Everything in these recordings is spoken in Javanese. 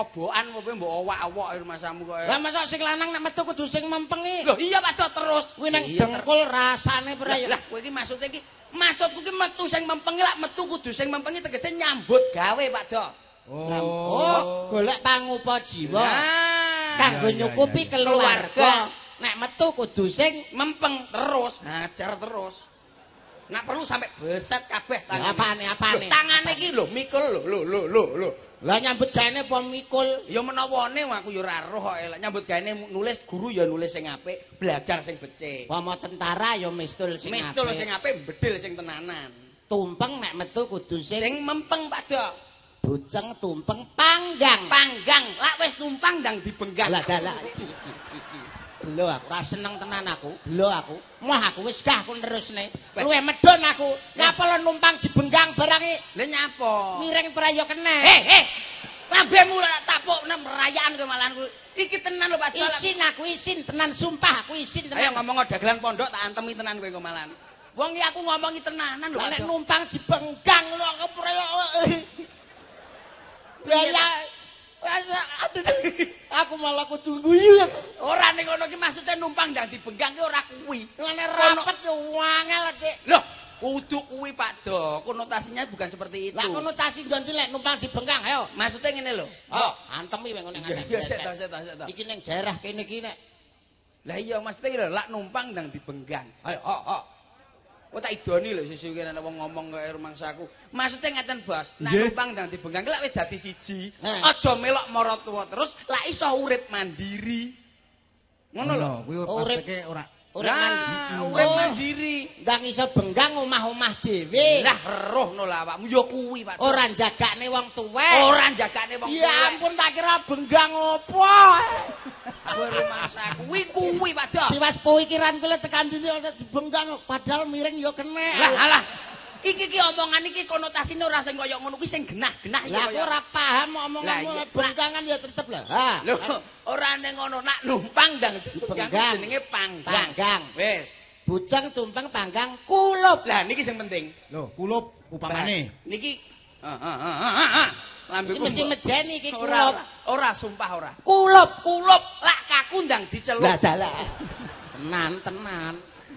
kobokan apa mbok owak-owak rumasamu kok. Lah masa sing lanang nek metu kudu sing mempengi. Lho iya Pak Dok terus. Kuwi nang dengkul rasane prayo. Lah kowe iki maksudnya iki maksudku ki metu sing mempengi lak metu kudu sing mempengi tegese nyambut gawe Pak Dok. Oh, golek pangupa jiwa. Nah, Kanggo nyukupi iya, keluarga. Nek metu kudu sing mempeng terus, hajar terus. Nak perlu sampai beset kabeh tangane. apane, apane? Tangane iki lho mikul lho lho lho lho. Lah nyambut gaene apa mikul? Ya menawane aku ya ora roh kok elek nyambut gaene nulis guru ya nulis sing apik, belajar sing becik. Pama tentara ya mistul sing Mistul apik. sing apik, bedil sing tenanan. tumpeng nek metu kudu sing Sing mempeng Pak Dok. buceng tumpeng panggang. Panggang, lak wis tumpang ndang dibenggang. Lah dalah iki. Gelo aku, ora seneng tenan aku. Gelo aku. Moh aku wis gah aku nerusne. Luwe medon aku. Nyapa lo numpang dibenggang barang iki Lah nyapa? miring prayo kene. Eh, eh. Lambemu lah tapuk nang perayaan kowe malahan kowe. Iki tenan lho Pak Dok. Isin aku isin tenan sumpah aku isin Ayo tenan. ngomong dagelan pondok tak antemi tenan kowe kok malahan. Wong iki aku ngomongi tenanan lho. Nek numpang dibenggang lho aku prayo. Ya Aduh, aku malah kudu guyu. Ora ning ngono ki maksudnya numpang ndang dibenggang ki ora kuwi. Ngene rapet yo wangel, Dik. Loh, kudu kuwi Pak Dok. Konotasinya bukan seperti itu. Lah konotasi ganti lek numpang dibenggang ayo. Maksudnya ngene lho. Oh, antemi wong ngene ngene. Iya, seto seto seto. Iki ning daerah kene iki nek. Lah iya ngene lho, lak numpang ndang dibenggang. Ayo, oh, oh. Oh tak idoni lho sesuk kene ana wong ngomong kaya rumangsaku. Maksudnya ngeten, Bos. Nek numpang ndang dibenggang ki lak wis dadi siji. Aja melok mara tuwa terus lak iso urip mandiri. Ngono lho. Kuwi pasteke ora Urip mandiri. Oh, mandiri. Ndang iso benggang omah-omah dhewe. Lah rohno lah awakmu ya kuwi, Pak. Ora jagakne wong tuwek. ora jagane wong Ya tuwek. ampun tak kira benggang opo. Kuwi. Kuwi kuwi, Dok. Tiwas pikiran kule tekan dindi ora dibenggang padahal miring yo kene. Lah alah. Iki ki omongan iki konotasine ora sing kaya ngono kuwi sing genah-genah iki Lah aku ora paham omonganmu benggangan ya tetep lah. Ha. Lho, ora ning ngono nak numpang ndang dibenggang Dibenggang. jenenge panggang. Panggang. Wis. Bujang tumpeng panggang kulup. Lah niki sing penting. lho kulup upamane Niki ah ah, ah. Lambe Iki mesti medeni iki ora, kulup. ora, sumpah ora. Kulup. Kulup lak kaku ndang dicelup. Lah dalah. Tenan tenan.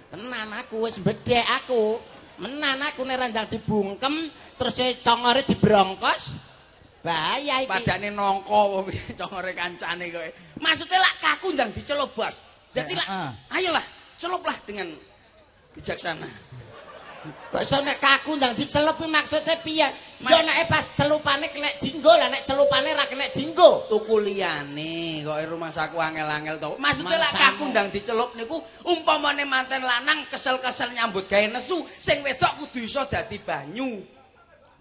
Tenan aku wis bedhek aku. Menan aku nek randang dibungkem terus e congore dibrongkos. Bahaya iki. Padane nongko wong congore kancane kowe. Maksudnya lak kaku ndang dicelup, Bos. Jadi lak Ah. ayolah celuplah dengan bijaksana. Kok iso nek kaku ndang dicelup iki maksude piye? Ya nek pas celupane kena dinggo lah nek celupane ra kena dinggo. tuku liyane kok rumah saku angel-angel to. Maksudnya lak Mangsamu. kaku ndang dicelup niku umpamane manten lanang kesel-kesel nyambut gawe nesu, sing wedok kudu iso dadi banyu.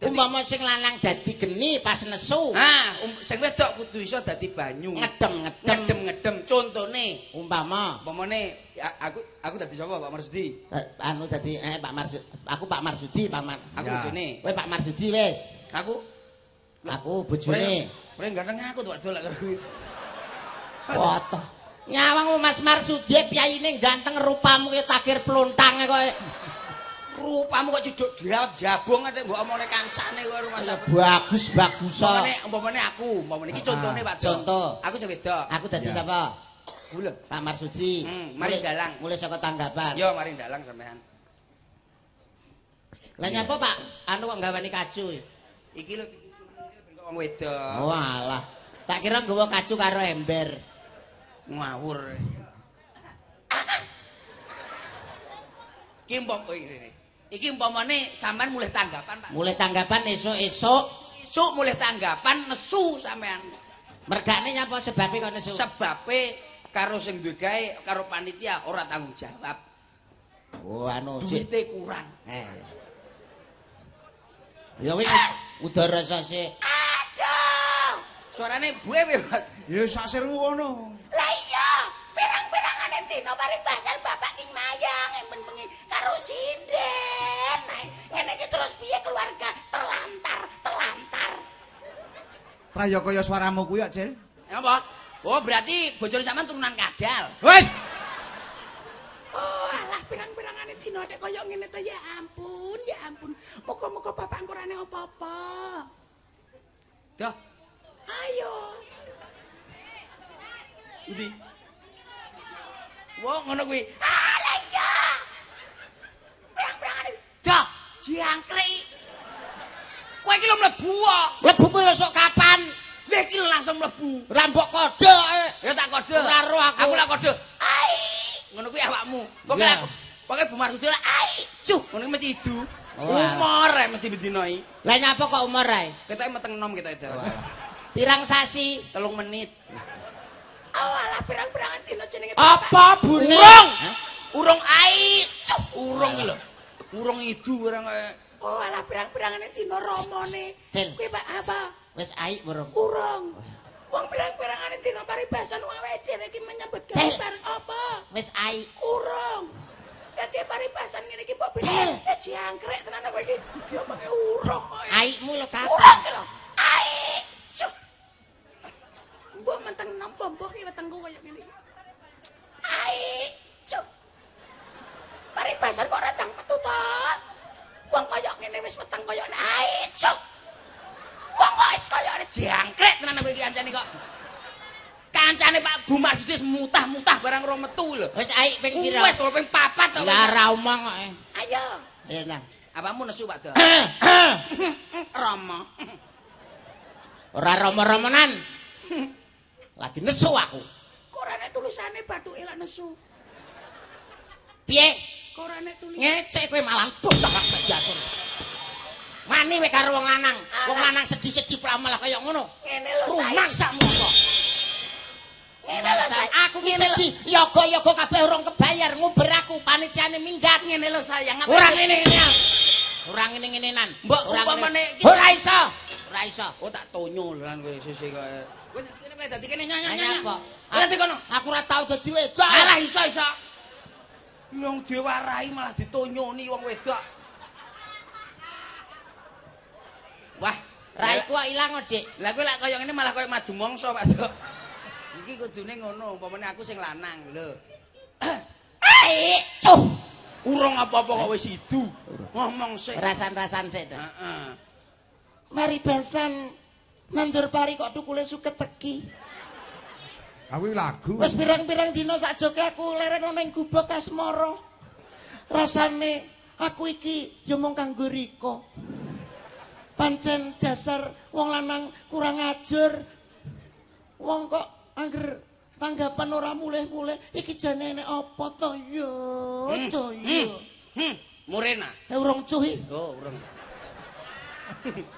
Umpama sing lanang dadi geni pas nesu. Nah, um, sing wedok kudu iso dadi banyu. Ngedem-ngedem. Ngedem-ngedem. Contone, Umpama umpamane ya, aku aku dadi sapa Pak Marsudi? eh, anu dadi eh Pak Marsudi, aku Pak Marsudi paman. Aku Ya. bojone. Kowe Pak Marsudi wis. Aku Aku bojone. Ora ganteng aku tuh dolek karo kuwi. Foto. Nyawang Mas Marsudi pyaine ganteng rupamu ki takir pluntange kowe. Rupamu kok cedhok dirawat jabong ate mbok omone kancane kok rumah saku. Bagus bagus Umpamane umpamane aku, umpamane iki contone Pak. Contoh. Aku sing wedok. Aku dadi sapa? Gula. Pak Marsudi. Hmm, mari dalang. Mulai saka tanggapan. Yo mari ndalang sampean. Lah nyapa Pak? Anu kok gawani kacu. Iki lho kok wong wedok. Oh alah. Tak kira nggawa kacu karo ember. Ngawur. Iki umpam oh, ini. Iki umpamane sampean mulih tanggapan, Pak. Mulai tanggapan esuk-esuk Esuk mulih tanggapan nesu sampean. mergane nyapa sebabe kok nesu. Sebabe karo sing duwe gawe karo panitia ora tanggung jawab. Oh anu cik. Duite kurang. Eh. Ya wis udara sase. Aduh. Suarane buwe Mas. ya sak kono Lah iya, pirang-pirangane dina paribasan Bapak King Mayang emben bengi karo sinden. Nah, ngene iki terus piye keluarga terlantar, terlantar. Praya kaya suaramu kuwi kok, Cil. Apa? Oh, berarti bojone sampean turunan kadal. Wis. Oh, alah pirang-pirangane dina nek kaya ngene to ya ampun, ya ampun. Muga-muga bapak ora ana apa-apa. Dah. Ayo. Endi? Wong ngono kuwi. Ala iya. Pirang-pirangane. Dah, jangkrik. Kowe iki lho mlebu kok. Lebu kuwi lho sok kapan? Lha iki langsung mlebu. Rambok kode ae. Ya tak kode. Ora ro aku. Aku lak kode. Ai. Ngono kuwi awakmu. Pokoke aku. Pokoke Bu Marsudi lah ai. Cuh, ngono mesti idu. Wah. Umur ae mesti bendina iki. Lah nyapa kok umur ae? Ketoke meteng enom kita itu. Pirang sasi? Telung menit. Oh, alah pirang-pirangan dina jenenge Apa bune? Urung. Urung ai. Urung lho. Urung idu orang kayak Oh, alah pirang-pirangane dina ramane. Cil. Kuwi apa? Wis aik burung. Urung. Wong pirang-pirangane dina paribasan wong awake dhewe iki menyambut gawe bareng apa? Wis aik. Urung. Dadi paribasan ngene iki mbok Cil. Eh jangkrik tenan apa iki? Dia pakai urung kok. Aikmu lho Urung kapan? ki lho. Mbok menteng nampa mbok ki wetengku kaya ngene iki. Ai. Cuk. Paribasan kok radang metu to? Wong kaya ngene wis weteng kaya ngene. Ai. Cuk. Wong kok wis kaya ngene jangkrik tenan aku iki kancane kok. Kancane Pak Bu Marsudi wis mutah-mutah barang ora metu lho. Wis aik ping pira? Wis ora ping papat to. Lah ra omong kok. Ayo. Ya nang. Apamu nesu Pak Do? Rama. Ora romo-romonan. Lagi nesu aku. Korane tulisane bathuke lak nesu. Piye? Korane tulis. Ngecek kowe malah bocah gak jatur. Wani kowe karo wong lanang. Wong lanang sedih-sedih pula malah kaya ngono. Ngene lho saya. Rumang sakmu kok. Ngene lho saya. Aku ki sedih, yoga-yoga kabeh urung kebayar nguber aku panitiane minggat. Ngene lho sayang? Ora ngene-ngene. Ora ngene-ngenenan. Mbok, Ora umpamane ngene. iki- Ora iso. Ora iso. Oh tak tonyo lho kan kowe sese kok. Kowe dadi kene nyanyi. Apa? Dadi kono. Aku ora tau dadi wedok. Alah iso iso. Wong diwarahi malah ditonyoni wong wedok. Wah, Raiku kok ilang, Dik. Lah kowe lak kaya ngene malah kaya madu mangsa, Pak Dok. Iki kudune ngono, umpamane aku sing lanang lho. Ai, cuh. Urung apa-apa kok wis idu. Ngomong sik. Rasan-rasan sik to. Heeh. Mari besan nandur pari kok tukule suket teki. Aku iki lagu. Wis pirang-pirang dina sakjoke aku leren ana ing gubuk asmara. Rasane aku iki ya mung kanggo Rika. Pancen dasar wong lanang kurang ajar. Wong kok angger tanggapan ora mulih-mulih iki jane nek apa to ya to ya. Hmm, Murena. Eh urung cuhi. Oh, urung.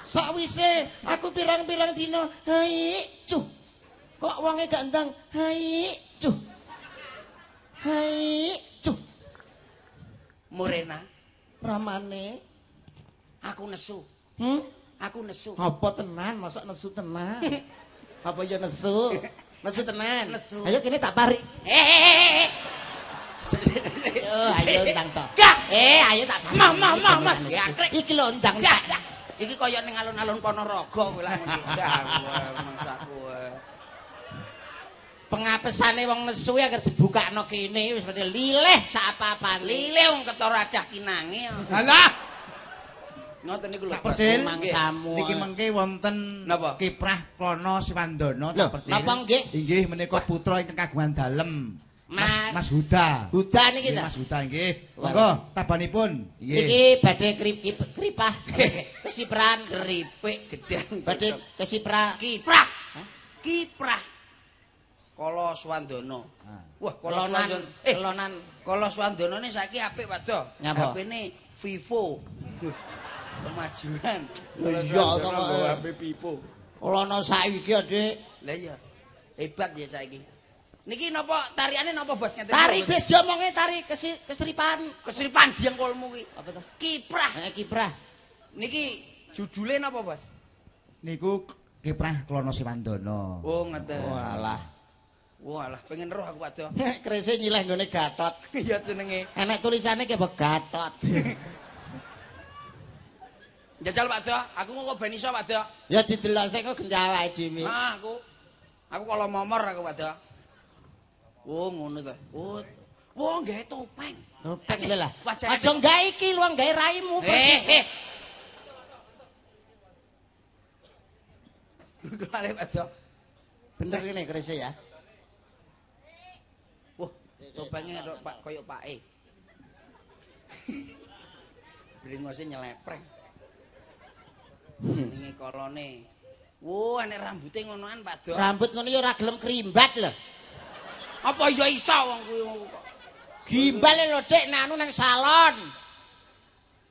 Sakwise aku pirang-pirang dina, hai cuh. Kok wonge gak ndang, hai cuh. Hai cuh. Murena, Ramane, aku nesu. hmm? Aku nesu. Apa tenan, masa nesu tenan? Apa ya nesu? Nesu tenan. Nesu. Ayo kene tak pari. Ayo ndang to. Gak. Eh, ayo tak pari. Mah, mah, mah, mah. Nesu. Jangkrik. Iki lho ndang. Iki kaya ning alun-alun Ponorogo kowe lak ngono. Dah, mangsaku. Pengapesane wong nesu ya agar dibukakno kene wis mesti lilih sak apa-apane. Lile wong ketara adah kinange. Alah, Ngoten niku lho. percil. mangsamu. Niki mengke wonten Napa? kiprah Klono Siwandono percil. napa nggih? Inggih menika putra ingkang kagungan dalem. Mas- Mas Huda. Huda niki ta? Mas Huda nggih. Monggo tabanipun. Nggih. Iki badhe krip kripah kesipran keripik gedang. badhe kesipra kiprah. Kiprah. Kala Swandono. Ah. Wah, Kala Swandono. Eh, kelonan Kala Swandono ini saiki apik, Pak Do. Nyapa? HP-ne Vivo. Kemajuan. Kala Iya, kok. HP Vivo. kelono saiki Dik Lah iya. Hebat ya saiki. Niki napa tariane napa Bos ngeten? tari Bos? wis diomonge tari kesi, keseripan keseripan diang kolmu ki. apa to Kiprah. eh kiprah Niki judule napa, Bos? Niku kiprah Klono Siwandono. Oh, ngeten. walah Walah, pengen roh aku, Pak Do. krese nyileh nggone gatot Iya jenenge. enek tulisane ke gatot Jajal Pak Do, aku mau ben iso Pak Do. ya didelok sik kok genjawae dhewe Ah, aku. Aku kalau momor aku Pak Do. Oh, ngono to. Oh. Wong gawe topeng. topeng lho lah aja gawe iki lu gawe raimu Eh, eh. Kali Pak Bener ini krisi ya. Wah, topengnya ada Pak koyo Pak E. Bringose nyelepreng. Jenenge kolone. Wo, enek rambuté ngonoan Pak Do. Rambut ngono ya ora gelem krimbat lho. Apa ya iso wong kuwi kok. Gimbal lho Dik nang anu nang salon.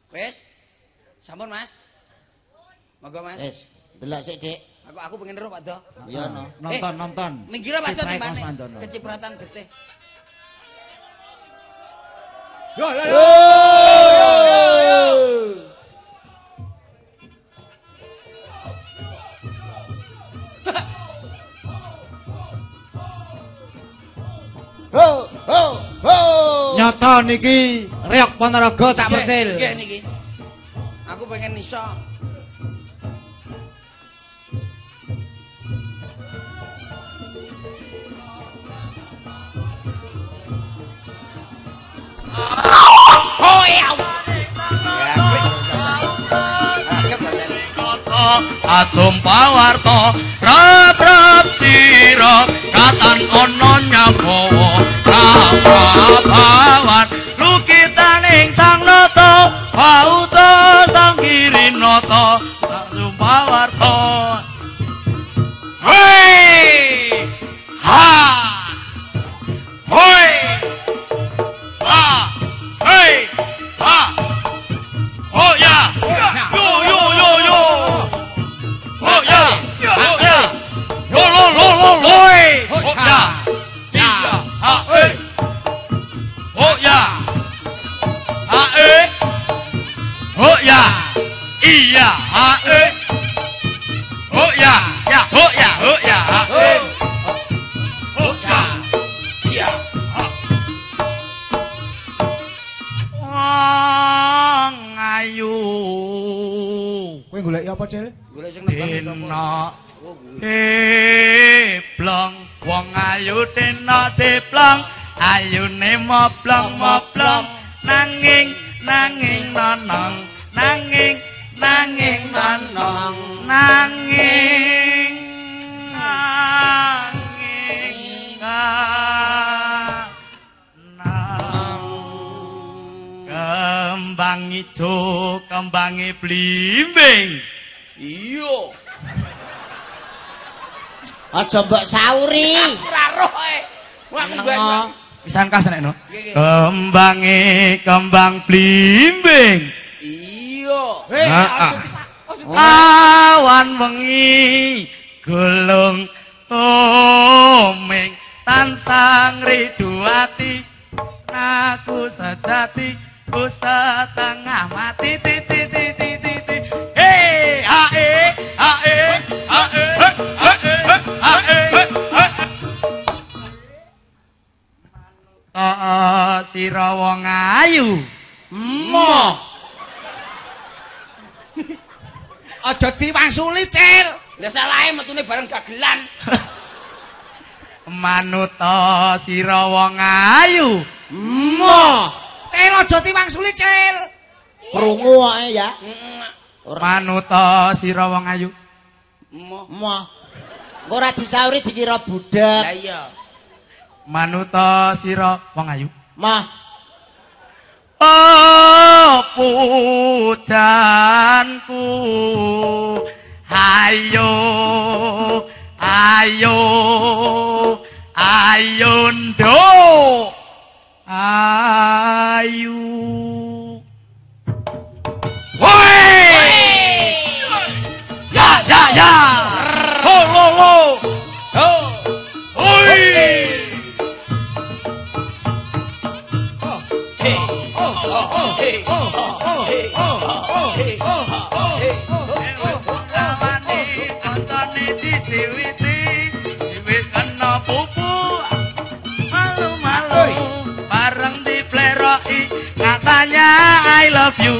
Wis. Sampun, Mas. Monggo, Mas. Wis, delok sik Dik. Aku aku pengen roh Pak Do. Iya no. Nonton, nonton. Ning kira Pak Do Wandono. Kecipratan getih. Yo, yo, yo. Ho ho ho. Nyoto niki Reok Ponorogo Cak Nggih, niki. Aku pengen iso. Oh ya. Ya, asum pawarto rap rap sira katan ana nyabawa rapawan lukitaning sang nata bauta sang kirinata Kowe golek apa, Cil? Golek sing nebang sapa? Deplong wong ayu dina deplong ayune moblong moblong nanging nanging nonong nanging nanging nonong nanging nanging nang kembang ijo kembange blimbing Iya. Aja mbok sauri. Ora roh e. Wah, aku mbak. Nengo. Pisan kas nek no. Nggih, nggih. Kembange kembang blimbing. Iya. Ah, Awan wengi gulung omeng tansang riduati aku sejati ku setengah mati ti ae sira wong ayu Moh. Aja diwangsuli, Cil. Lah salahe metune bareng gagelan. manuta sira wong ayu Moh. Cil aja diwangsuli, Cil. Krungu wae ya. manuta sira wong ayu Moh. Moh. Engko ora disauri dikira budak. Lah iya. Manuta sira wong ayu Moh. oh pujanku ayo ayo ayo nduk ayu Woi! Ya, ya, ya! Ho, lo, lo! Ho. Oi! Katanya I love you.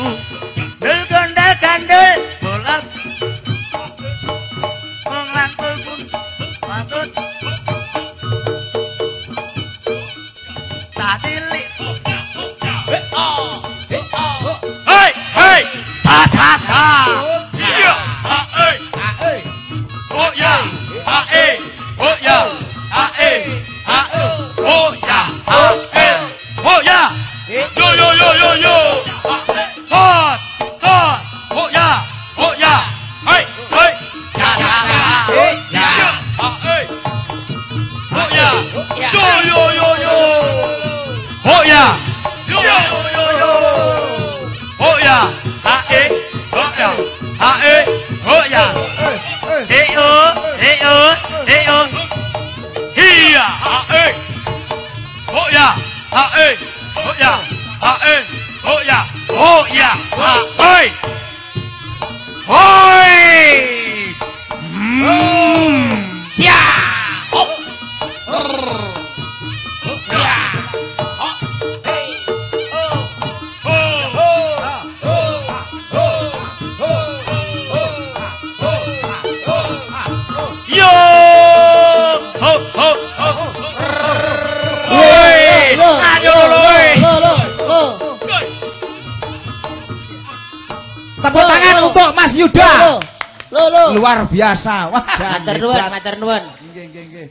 Biasa. Wah, Matur nuwun, matur nuwun. Nggih, nggih, nggih.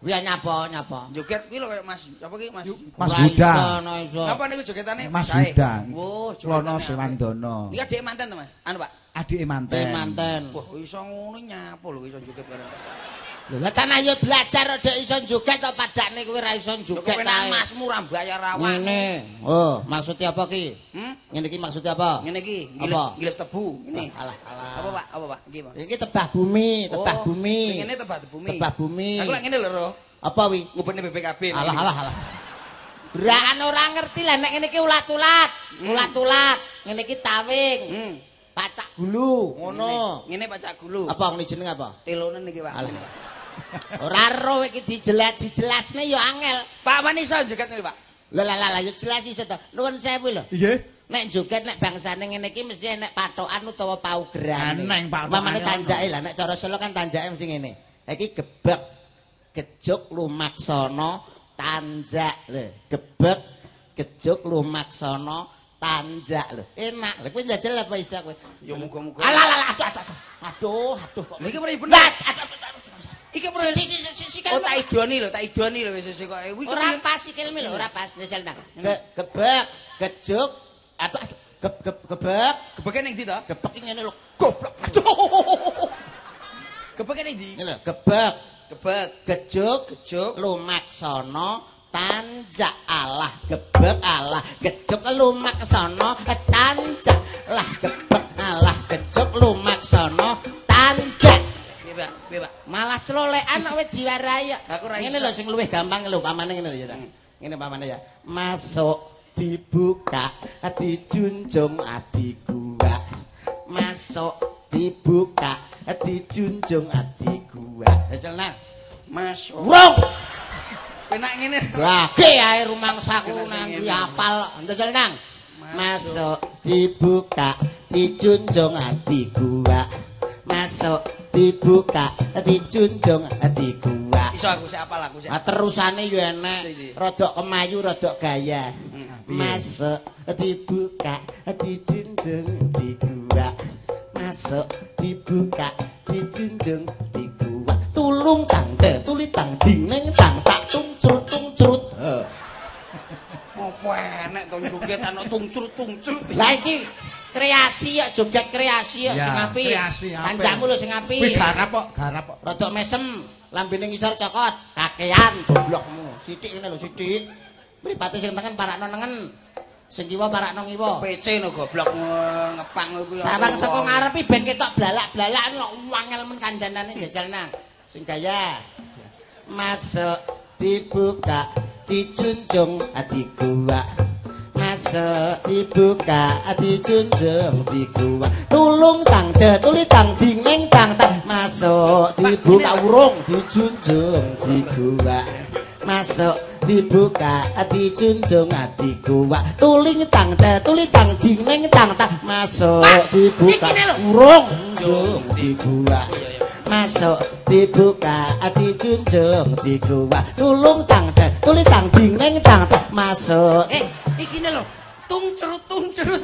Wiya nyapa, nyapa. Joget kuwi lho kayak Mas. Apa ki Mas? Mas Huda. iso, ora iso. Apa niku jogetane? Mas? Huda. Klono jogetane Sewandono. apa? Iki adek manten to Mas? Anu Pak. Adike Ten manten. manten. Wah, iso ngono nyapo lho iso joget bareng. Lah tan ayo belajar dek iso joget to padakne kowe ra iso joget kepenak ae. Masmu ra bayar awak. Ngene. Oh, maksudnya apa ki? Hmm? Ngene iki maksudnya apa? Ngene iki, giles Apa? giles tebu. Ini. Alah, alah. Apa Pak? Apa Pak? Iki Pak. Iki tebah bumi, tebah Oh, bumi. Ngene tebah bumi. Tebah bumi. Aku lek ngene lho, Ro. Apa wi? Ngubene BPKB. Alah alah alah. Gerakan ora ngerti lah nek ngene iki ulat-ulat. Ulat-ulat. Ngene iki tawing. Hmm. Pacak gulu, ngono. Ngene pacak gulu. Apa ngene jeneng apa? Telonen iki, Pak. Alah. Ora ro iki dijelas dijelasne ya angel. Pak Wani iso joget ngene, Pak. Lah lah lah ya jelas iso to. Nuwun sewu lho. Nggih. Nek joget nek bangsane ngene iki mesti enek patokan utawa paugeran. Eneng, Pak, Mamane tanjake lah nek cara Solo kan tanjake mesti ngene. Iki gebek gejuk lumaksana tanjak lho. Gebek gejuk lumaksana tanjak lho. Enak. Lha kuwi njajal apa iso kowe? Ya muga-muga. Alah alah aduh aduh. Aduh aduh. aduh kok. Lha iki bener Lah, bener. aduh, aduh, aduh, aduh. Iki Si bener. si si si si Oh, tak idoni lho, tak idoni lho wis wis kok. Ora pas sikilmu lho, ora pas. Njajal. Ge- Gebek gejuk aduh aduh. Geb geb gebek gebeke ning ndi to? gebek iki ngene lho. Goblok. Gebeke ning ndi? Ini lho, gebek, Gebek. gejuk, Gejuk. lumaksana, tanjak alah, gebek alah, gejuk lumaksana, tanjak lah, gebek alah, gejuk lumaksana, tanjak. Piye, Pak? Piye, Pak? Malah celolekan kok wis diwarai. Aku ra Ngene lho sing luwih gampang lho pamane ngene lho ya. Ta. Ngene pamane ya. Masuk dibuka, dijunjung adiku. Masuk dibuka, dijunjung adiku. Jajal nang. Mas. Wrong. Penak ngene. Gage ae rumangsaku nang apal. Jajal nang. Masuk dibuka, dijunjung adiku. Masuk dibuka, dijunjung adiku. Iso aku sik apal aku sik. Terusane yo enek. Ndi? Rodok kemayu, rodok gaya. Hmm, Masuk dibuka, dijunjung di gua. Masuk dibuka, dijunjung di gua. Tulung tang de, tuli tang tang tak tung crut tung crut. Eh. Apa enek to joget ana tungcrut-tungcrut. Lah iki kreasi ya joget kreasi ya Ya, sing apik. apik. Kancamu lho sing apik. Kuwi garap kok, garap kok. Rodok mesem, lambene ngisor cokot, kakean goblokmu. Sithik ngene lho, sithik. Mripate sing tengen parakno nengen. Sing kiwa parakno ngiwa. PC no goblok nge- ngepang kuwi. Sawang saka ngarepi ben ketok blalak-blalak kok wangel men kandhanane jajal nang. Sing gaya. Masuk dibuka, dijunjung ati gua. Masuk dibuka, dijunjung di gua. Tulung tang de, tuli tang ding neng tang tang. Masuk dibuka urung, dijunjung di gua. Masuk dibuka, dijunjung ati gua. Tuling tang de, tuli tang ding neng tang tang. Masuk dibuka, iki lho. urung, junjung di gua. Masuk dibuka dijunjung di gua tulung tang de tuli tang ding neng tang tang masuk Eh, iki ne lho. Tungcrut-tungcrut.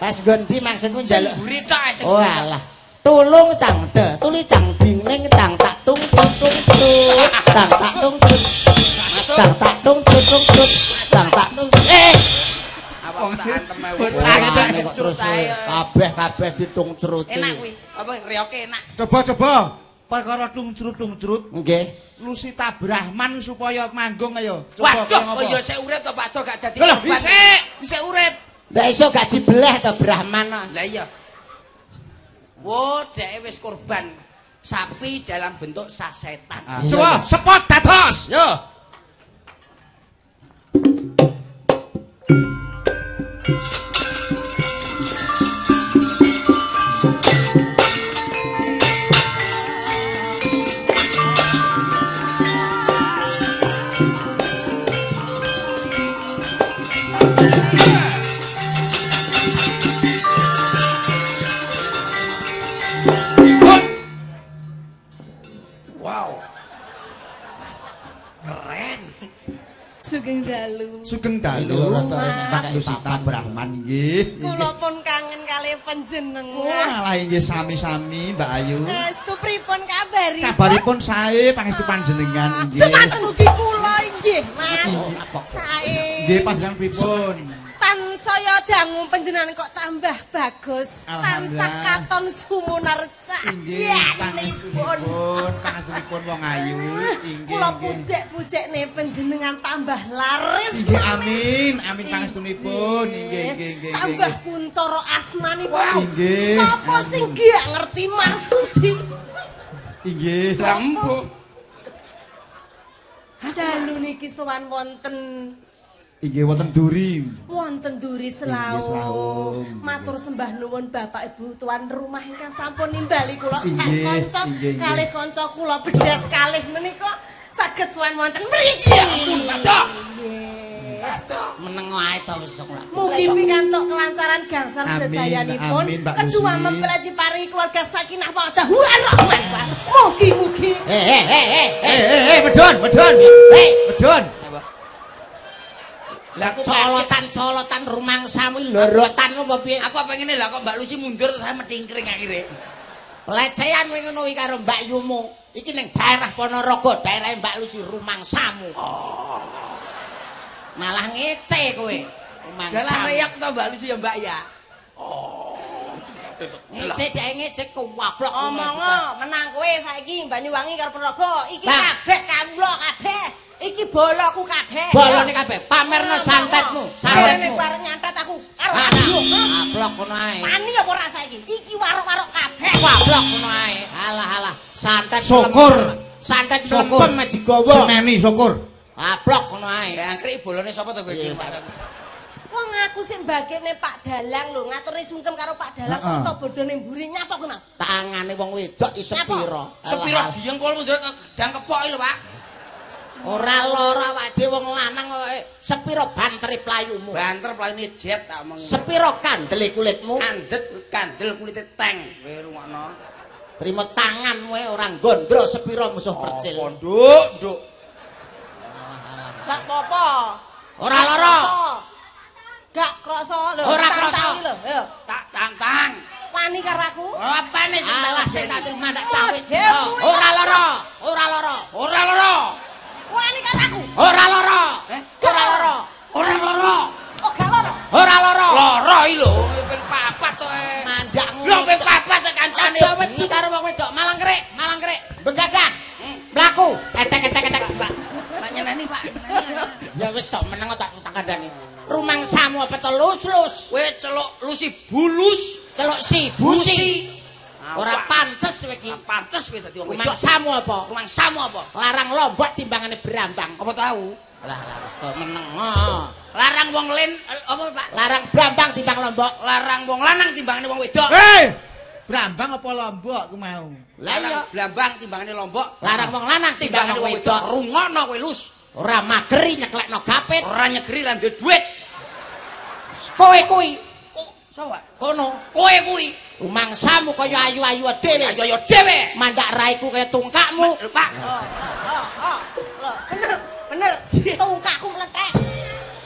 pas gondi maksudmu njaluk Buri tok sing. oh alah tulung tang de tuli tang ding neng tang tak tung tung tung tung tang tak tung tung tang tak tung tung tung tung tang tak tung eh Awak tak antem ae. Bocah kok terus Cerutai. kabeh kabeh ditung ceruti. Enak kuwi. Apa rioke enak. Coba coba perkara tungcrut-tungcrut Nggih. Lusita Brahman supaya manggung ayo. Coba Waduh, kaya ngapa? kok ya sik urip to Pak Do gak dadi Lah korban. isik, isik urip. Ndak iso gak dibeleh to Brahman. Lah iya. Wo, dhek wis korban sapi dalam bentuk sasetan. Ah, Coba sepot dados. Yo. Nggih. Kula pun kangen kali panjenengan. Wah, inggih sami-sami Mbak Ayu. Estu pripun kabari? Kabaripun sae pangestu panjenengan inggih. Semanten ugi kula inggih, Mas. Sae. Nggih panjenengan pripun? Tansaya dangu panjenengan kok tambah bagus. Tansah katon sumunerca. Inggih Ya, pangestunipun, pangestunipun wong ayu. Inggih. Kula inggih. pucek-pucekne panjenengan tambah laris. Inggih laris. amin, amin pangestunipun. Inggih inggih inggih. Tambah inggih. kuncara asmanipun. Inggih. Sapa sing gak ngerti maksudi? Inggih. Lampu. Dalu niki sowan wonten Inggih wonten duri. wonten duri selaung. Matur sembah nuwun Bapak Ibu tuan rumah ingkang sampun nimbali kula sak Inggih, kanca inggih, inggih. kalih kanca kula bedas kalih menika saged sowan wonten mriki. Meneng wae to wis kok. Mugi pikantuk kelancaran gangsal sedayanipun. Kedua mempelai diparingi keluarga sakinah mawaddah warahmah. Mugi-mugi Eh eh eh eh. Eh eh eh medon, medon. Hei, Medon. Lah aku colotan-colotan rumangsamu lorotan apa piye? Aku pengen lah kok Mbak Lucy mundur saya metingkring akhirnya. Pelecehan kowe ngono iki karo Mbak Yumu. Iki ning daerah Ponorogo, daerah Mbak Lucy rumangsamu. Malah ngece kowe. Dalam Rumangsamu. reyak to Mbak Lucy ya Mbak ya. Ngece dhek ngece kewaplok. Omongo menang kowe saiki Banyuwangi karo Ponorogo. Iki kabeh kawula kabeh. Iki boloku kabeh. Bolone kabeh pamerno santetmu, Santetmu santetmu. bareng nyantet aku karo Ah, aku. Aplok kono ae. Mani apa ora saiki? Iki warok-warok kabeh. Wablok ngono ae. Alah alah, santet Syukur. Santet Syukur. mek digawa. Seneni syukur. Aplok ngono ae. Ya angkrik bolone sapa to kowe iki? Wong aku sing bagene Pak Dalang lho, ngaturi sungkem karo Pak Dalang kok iso bodhone mburi nyapa ku nang. Tangane wong wedok iso pira? Sepiro Alah, dieng kok dang kepoki lho, Pak. Ora lara awake wong lanang kok sepira banteri playumu. Banter playune jet tak omong. Sepira kandele kulitmu? Kandet kandel kulite teng. Kowe rungokno. Trimo tanganmu eh, ora gondro sepira musuh percil. Apa, Nduk, Nduk. Gak apa-apa. Ora lara. Gak krasa lho. Ora tantang krasa. lho. Ayo. Tak tang-tang. Wani karo aku. Apa nih sing tak sing tak terima cawit. Waduh, Oh, Ora lara, ora lara. Ora lara. Wani karo aku. Ora lara. Eh? Ora lara. Ora lara. Oh, gak loro. Ora lara. Lara iki lho, ping papat to e. Mandakmu. Lho ping papat e kancane. Aja wedi karo wong wedok, malang krik, malang krik. Begagah. Mlaku. Etek etek etek. Pak nyeneni, Pak. nyeneni. Ya wis sok meneng tak tak kandhani. Rumangsamu apa to lus-lus. Kowe celuk lusi bulus. Celuk si busi. Ora pantes kowe iki. Pantes kowe dadi wong wedok. Rumangsamu apa? Rumang samu apa? Larang lombok timbangane brambang. Apa tahu? Lah lah to meneng. Oh. Larang wong len apa Pak? Larang brambang timbang lombok. Larang wong lanang timbangane wong wedok. Hei! Brambang apa lombok aku mau? Lah iya. Larang blambang timbangane lombok. Larang wong lanang timbang timbangane wong wedok. Rungokno kowe lus. Ora mageri nyeklekno gapit. Ora nyegeri ra duwe duit. Kowe kuwi Sowa. kono Kowe kuwi rumangsamu kaya ayu-ayu dhewe. yo dhewe. Mandak raiku kaya tungkakmu. Pak. Oh, oh, oh. Lho, bener. Bener. Tungkakku meletek.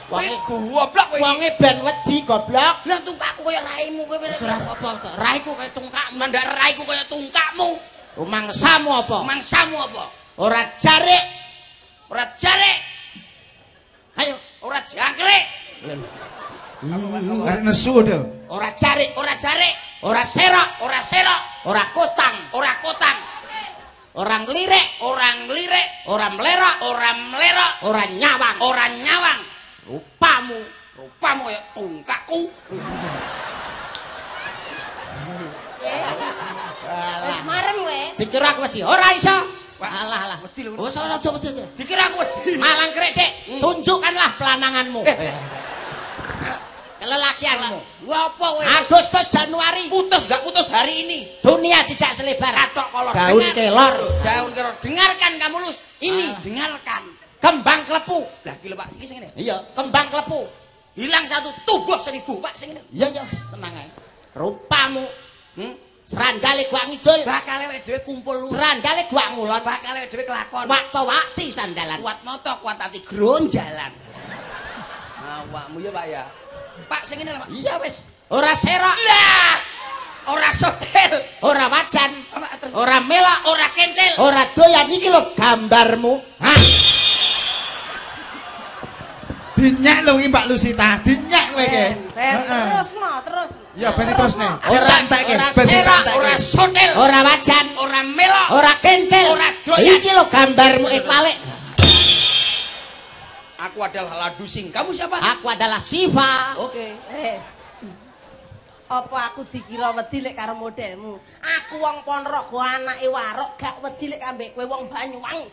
Kowe Wonge goblok kowe. wonge ben wedi goblok. Lah tungkakku kaya raimu kowe. Wis ora apa-apa. Raiku kaya tungkakmu. Mandak raiku kaya tungkakmu. Rumangsamu apa? Mangsamu apa? Ora jarik. Ora jarek, Ayo. ora jangkrik. Arek nesu to. Ora jarik, ora jarik, ora serok, ora serok, ora kotang, ora kotang. Orang lirik, orang lirik, ora melerok, ora melerok, ora nyawang, ora nyawang. Rupamu, rupamu ya tungkakku. Wis marem kowe. Dikira aku wedi. Ora iso. Alah alah. Wedi lho. Oh, aja aja wedi. Dikira aku wedi. Malang Kredek, tunjukkanlah pelananganmu. Kelelakianmu. Gua apa kowe? Agustus Januari Putus gak putus hari ini. dunia tidak selebar Katok kolor. daun Dengar. kelor Daun kelor. Dengarkan kamu lus. Ini Ah. dengarkan. kembang klepu Lah gila Pak, iki sing ngene. iya kembang klepu Hilang satu tubuh seribu Pak sing ngene. iya iya wis, tenang ae rupamu Hmm? serandale gua ngidul Bakal awake dhewe kumpul lu. serandale gua ngulon Bakal awake dhewe kelakon. waktu wakti sandalan kuat moto, kuat hati gronjalan. Awakmu ya Pak ya. Pak sing ngene lho Pak. iya wis ora serok Lah, ora sotel, ora wajan ora melok ora kentel. ora doyan iki lho gambarmu hah Dinyak lho iki Mbak Lusita, dinyak kowe iki. Heeh. terus no, terus. Ya ben terus nih. Ora Entek iki, ora entek ora iki. sotel, ora wajan ora melok. ora kentel Ora doyan. iki lho gambarmu ikwalik Aku adalah ladusing. Kamu siapa? aku adalah Siva Oke. Eh. Apa aku dikira wedi lek karo modelmu? Aku wong Ponorogo anake warok gak wedi lek ambek kowe wong Banyuwangi.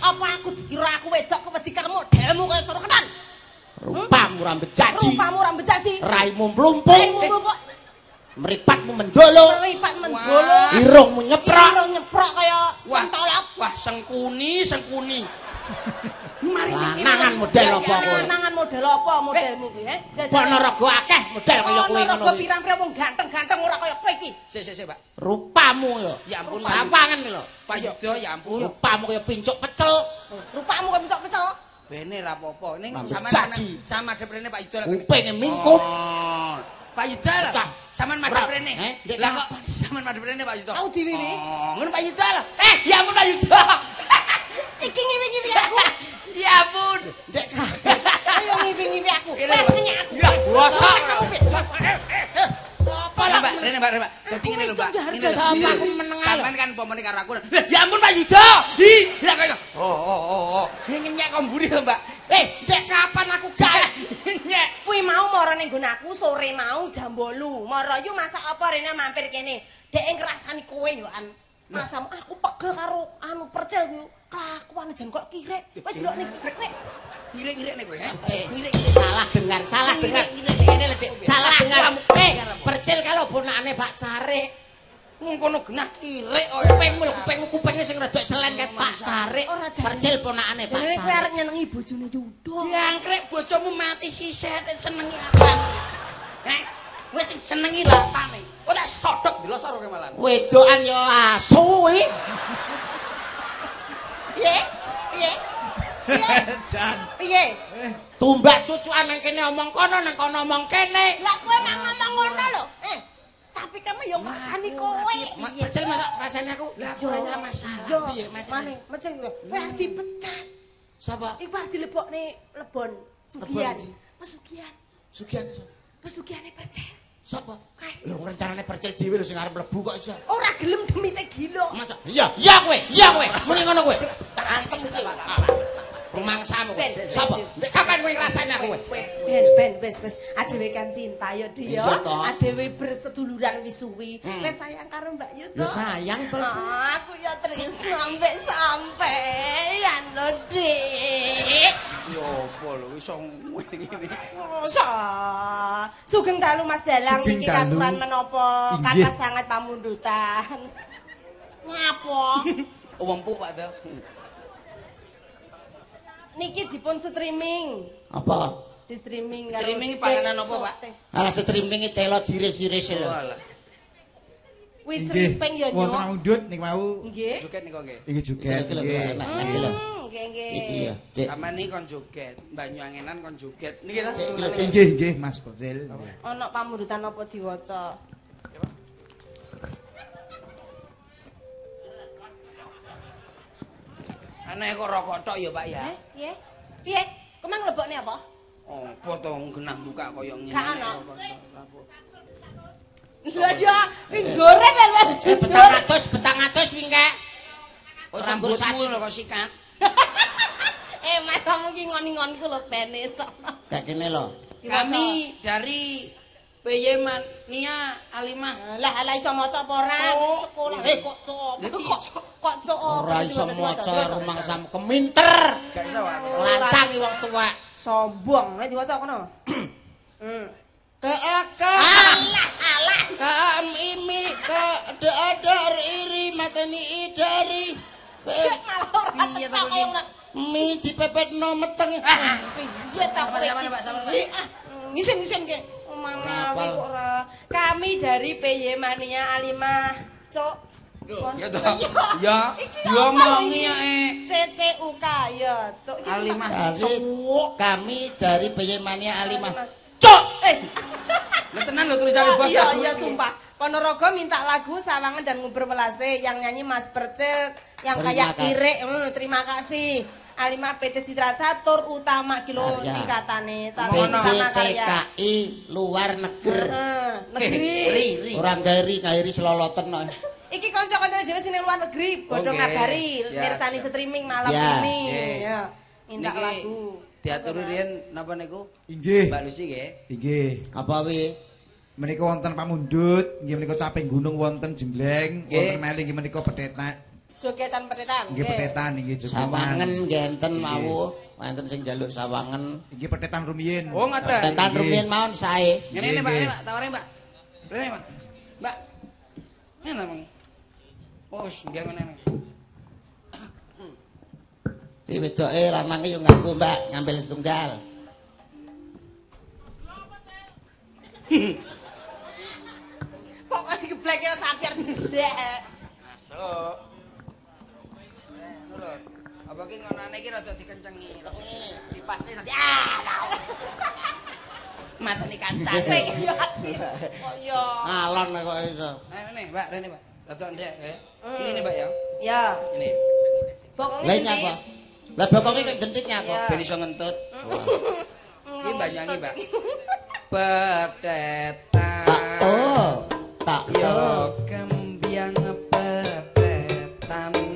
Apa aku dikira aku wedok kok wedi karo modelmu kaya cara kenan? rupamu rambut jaji Rupamu rambut jaji. raimu Raimu mlumpung lupuk, meripatmu mendolo ripat menggolo. irungmu nyeprok Irung nyeprok kaya Wah, sentolop. wah sengkuni, sengkuni. Lanangan model apa kowe Nangan model apa modelmu kuwi, eh? Ponorogo akeh model kaya kowe ngono Ponorogo kuwi pirang-pirang wong ganteng-ganteng ora kaya kowe iki. Sik, sik, sik, Pak. rupamu lho Ya ampun, sawangen lho Pak Yudo, ya ampun. rupamu kaya pincuk pecel Rupamu kok pincuk pecel. Bene ra apa-apa. Ning sampean sama deprene Pak Yudo. kupinge mingkup Oh. Pak Yudo lah. Pecah. Sampean madhep rene. Eh, Lah kok sampean madhep rene Pak Yudo? Aku ne. Oh, ngono Pak Yudo lah. Eh, ya ampun Pak Yudo. Iki ngiwi-ngiwi aku. Ya ampun. dek Ayo ngiwi-ngiwi aku. Wes Pak. menyek aku. Ya, bosok. sapa lah Pak, rene, Pak, rene, Pak. Dadi ngene lho, Ngene lho. Sapa aku lho. meneng ae lho. Sampean kan pomone karo aku. Ya ampun Pak Yudo. Hi, lah kaya. Oh, oh, oh, oh. Ngenyek kok mburi lho, Mbak. eh dek kapan aku gawe Ngenyek. Kuwi mau mara ning aku sore mau jam 8. Mara yo masak apa rene mampir kene. Dek ngrasani kowe yo an. Masamu aku pegel karo anu percel ku. Kelakuan jan kok kirek. Wes delok ning kirek nek. Ngirek-ngirek nek kowe. ha? Eh, salah dengar, salah dengar. Ini Dik, salah dengar. Eh, percil kalau ponakane Pak Carik. Ngono genah kirek oh. Kupingmu lho, kupingmu kupingnya sing rada selen kayak Pak Carik. Percil ponakane Pak Dene kowe Carik. arep nyenengi bojone Yudo. Jangkrek bojomu mati siset senengi apa? Heh, wis sing senengi latane. Ora sodok dilosor kowe malah. Wedokan yo asu kuwi. Piye? Piye? Jan. Piye? Tumbak cucukan nang kene omong kono nang kono omong kene. Lah kowe mang ngomong ngono lho. Eh, tapi kamu yo ngrasani kowe. Ma- Percil masa rasane aku. Lah ora ana masalah. Piye, masalah? Meceng kowe. Kowe arep dipecat. Sapa? Iku arep dilebokne lebon Sugian. Lebon di? Pesugihan. Sugihan. Sapa? Lho rencanane percil dhewe lho sing arep mlebu kok iso. Ora gelem demite gila. Masa? Iya, iya kowe, iya kowe. Muni ngono kowe. Tak antem iki. Rumangsamu Sapa? Ndek kapan kowe ngrasani aku kowe? Ben, ben, wes, wes. Adewe kan cinta ya dia. Adewe berseduluran wis suwi. Hmm. Wes sayang karo Mbak Yudo. Ya sayang terus. Ah, aku ya terus sampai sampean lho, Dik. Yo apa lho iso ngene. Sugeng dalu Mas Dalang iki katuran menapa kata sangat pamundutan. Ngapa? Wong empuk Pak Dal. Niki dipun streaming. Apa? Di streaming karo Streaming panganan apa, Pak? Ala streaming telo diris-iris lho. Walah. Kuwi streaming ya Wonten nyok. undut niku mau Nggih. Joget niku nggih. iki juga. Iki lho, lho. Hmm, nggih nggih. Iki ya, Dik. Sampeyan iki kon joget, banyu angenan kon joget. Niki ta? Inggih, inggih Mas Percil. Ana pamundutan apa diwaca? Aneh kok rokok tok ya, Pak ya. Eh, piye? Piye? Kemang nglebokne apa? Oh, potong genah buka kaya ngene. Gak ana. Lah ya, wis goreng lan wis eh, jujur. 400, betang 400 wingi kek. Oh, kok sambur satu lho kok sikat. Eh, matamu mungkin ngoni-ngonku lho bene to. Gak kene lho. Kami dari PY Mania Alimah. Lah lah iso maca apa ora? Sekolah eh kok cuk. Kok kok cuk. Ora iso maca rumang sam keminter. Gak iso aku. Lancang iki wong tuwek. Sombong, nek diwaca kono. Hmm. Keaka Alah, alah. kaam imi ka deadar iri mateni idari. Cek malah Piye. Mi dipepetno meteng. Piye ta kowe? Iki? Ngisin-ngisin ke. Mana Ngapal. kok ora. Kami dari PY Mania Alimah. Cuk. Ya toh. Ya, ya omongi ae. CCUK ya. Iki Alimah. Kali kami dari Bayemania Alimah. Cuk. Eh. Lah tenan lho tulisane bos. Iya, aku iya sumpah. Ponorogo minta lagu Sawangan dan Ngubur Welase yang nyanyi Mas Percil yang Terima kayak kire. Hmm, terima kasih. Alimah PT Citra Catur utama kilo singkatane Catur utama karya. PCTKI luar negeri. Heeh, negeri. Ri, ri. Orang gairi gairi seloloten no. Iki kanca-kancane dhewe sing luar negeri, bodho Oke, ngabari mirsani streaming malam Ya. ini. Ya. Minta lagu. Diaturi riyen napa niku? Inggih. Mbak Lucy nggih. Inggih. Apa wi? Menika wonten pamundhut, nggih menika caping gunung wonten jembleng, wonten meli nggih menika petetan. Jogetan pedetan. Nggih petetan nggih jogetan. Sawangen genten Nggih. mau. Wonten sing njaluk sawangen. Iki petetan rumiyin. Oh, ngoten. Tetan Nggih. rumiyin mawon sae. Ngene ini, Mbak, tawarin, Mbak. Rene, Mbak. Mbak. Ngene, Bang. Oh, wis, nggih ngene. Iki wedoke lanang yo ngaku Mbak ngambil setunggal. Kok kok gebleke sampir ndek. Masuk. Ngono. Apa ki ngonane iki rada dikencengi. Dipasne nanti. Ah. Mateni kancane. Kowe iki yo ati. Oh iya. Alon kok iso. Nah, Rene, Mbak, Rene, Mbak. Rada ndek, ya. Ini nih, Mbak ya. Ya. Ini. Lah ini apa? Lah bokoke kok jentiknya apa? Ben iso ngentut. Iki Mbak nyanyi, Mbak. Petetan. Tak to. Tak. Yo kembiang petetan.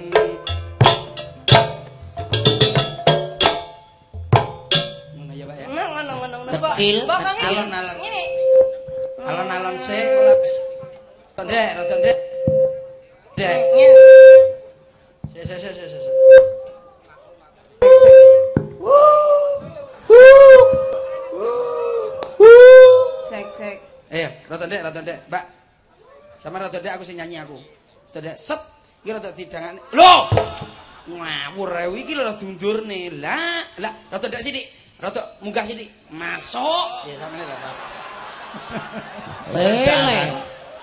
Kecil, Alon-alon. Ini. Alon-alon sik kolaps. Ndek, rada ndek. Ndek. Sik sik sik sik. sik. Cek cek. Eh, rada ndek, rada ndek, Mbak. Sama rada ndek aku sing nyanyi aku. Rada ndek set, iki rada didangane. Lho. Ngawur ae iki lho dundurne. Lah, lah rada ndek sithik. Rada munggah sithik. Masuk. Ya sampe lah pas. Lele.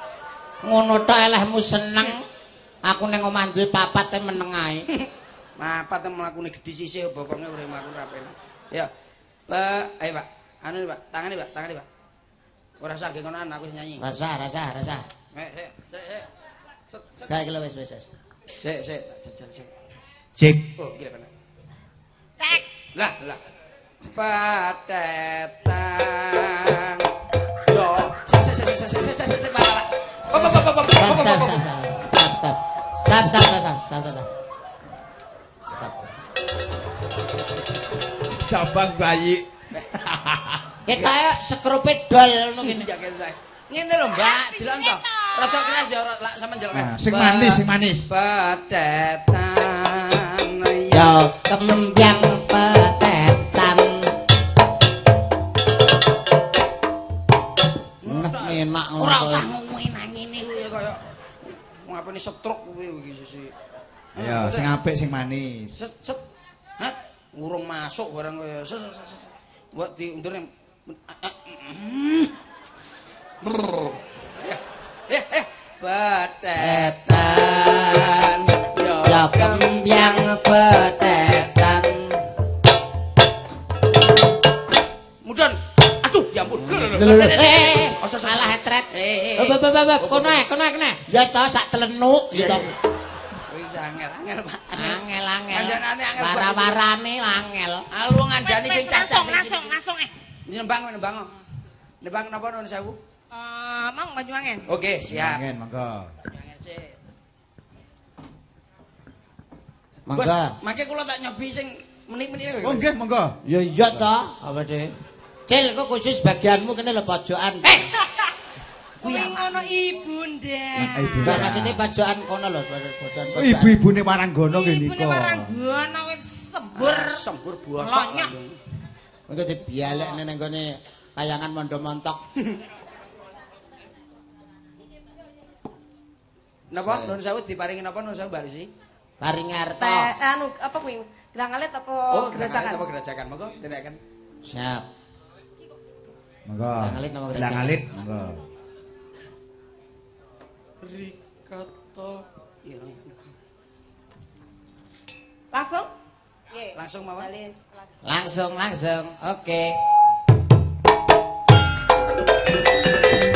Ngono tok elehmu seneng. Aku ning omah duwe papat te meneng ae. Mapat mlakune gedhi sisih bokonge urip mlaku rapen. Ya. Pak, ayo Pak. Anu Pak, tangane Pak, tangane Pak. Ora usah nggih ngonoan aku nyanyi. Rasa, rasa, rasa. Eh, eh, eh, eh. Set. Kayak gitu wis wis wis. Sik, sik, jajal sik. Cek. Oh, gila bener. Cek. Lah, lah. Patetan. Yo, sik sik sik sik sik sik sik sik Pak, Pak. Pop pop pop pop pop Stop, pop stop, pop. stop, stop. Stop, stop. Stop, stop, stop, stop, stop, stop. Stop. Cabang bayi. Kita ayo sekrupit dol ngono gini. Ya kene bae. Ngene lho, Mbak, jelok to. Rada keras ya ora lak sampean jelok. Nah, sing manis, sing manis. Patetan. Yo kembyang enak ngono. Ora usah ngomongin nang ngene kuwi kaya ngapane stroke kuwi iki sisi. Ya, sing apik sing manis. set set. Hat, urung masuk barang kaya set set set. Mbok diundur yang Brrr. Ya, eh eh Yo kembyang petetan. Mudon. Aduh, ya ampun. Lho, lho, lho. Eh, salah hetret. Eh, eh, Oh, eh. bab bab bab, kono ae, kono ae, kono ae. Ya to sak telenuk gitu. iya. Wis angel, angel, Pak. Angel angel. Ngandhanane angel. Wara-warane angel. Alung ngandani Wes sing cacah langsung langsung langsung meneh. Nembang nembang. Nembang napa nuwun sewu? Eh, mang Banyuwangen. Oke, siap. Mangen, monggo. Sih. Mangga. Bos, mangke kula tak nyobi sing menit-menit. Oh nggih, monggo. Ya iya to, apa deh. Cil kok khusus bagianmu kene lho pojokan. Eh, Kuwi ngono ibunda. Ibu. Enggak maksudnya pojokan kono lho, pojokan. Oh, ibu-ibune Maranggono nggih Ibune nika. Maranggono wis sembur. sembur bosok. Engko dibialek nang nggone kayangan mondo montok. Napa nuwun sewu diparingi napa nuwun sewu Mbak Risi? Paring ngarto. anu apa kuwi? Gerang alit apa Oh, gerajakan? Apa gerajakan? Monggo tindakan. Siap. Monggo. Lang alit nama Lang gereja. alit, monggo. Rikata. Iya. Langsung? Nggih. Langsung mawon. Langsung langsung. Oke. Hei,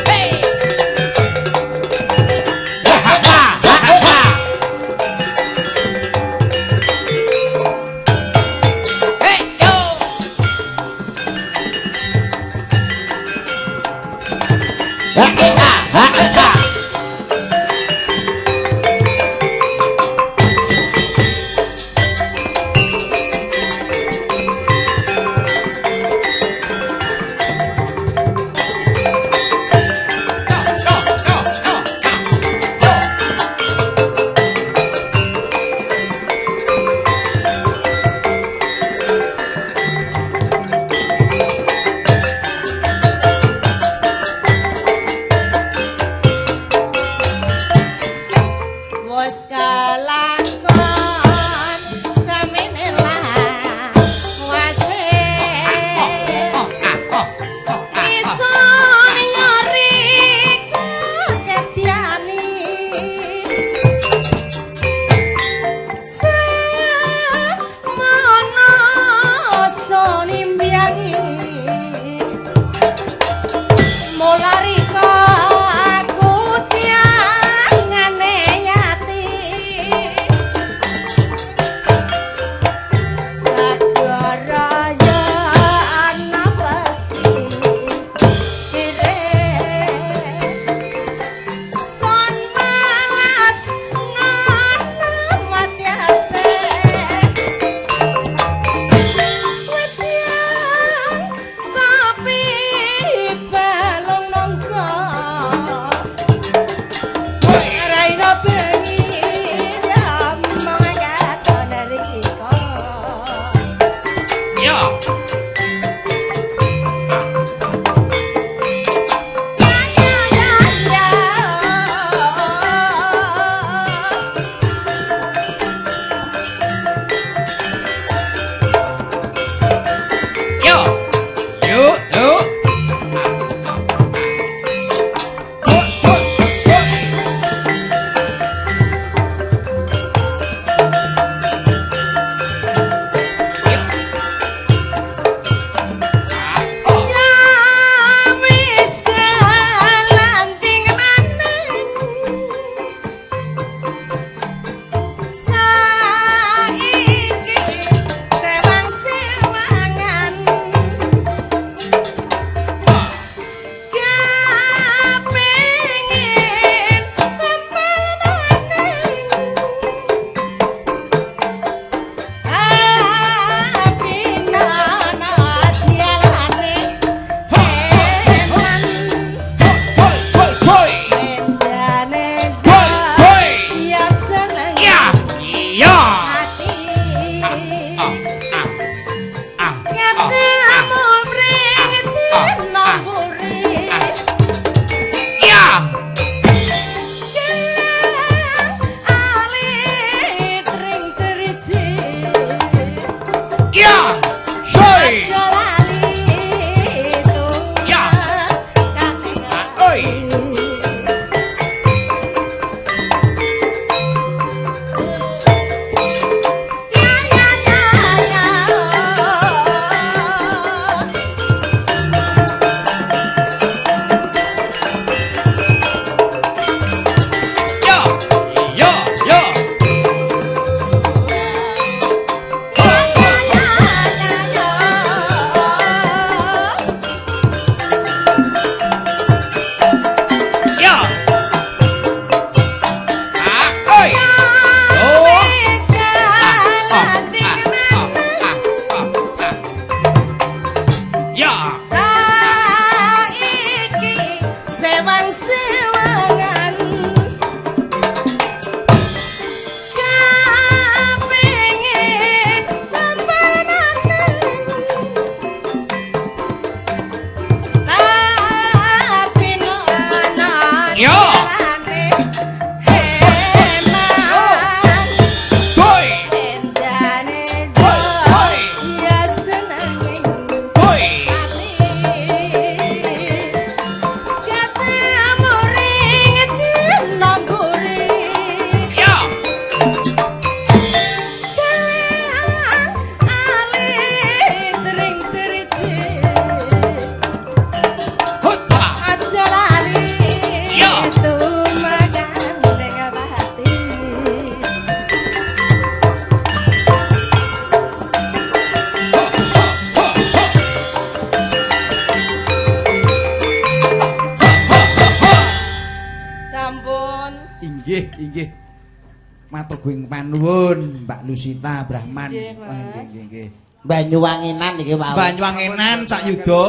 Banyuwanginan iki wae. Banyuwangenan Cak Yuda.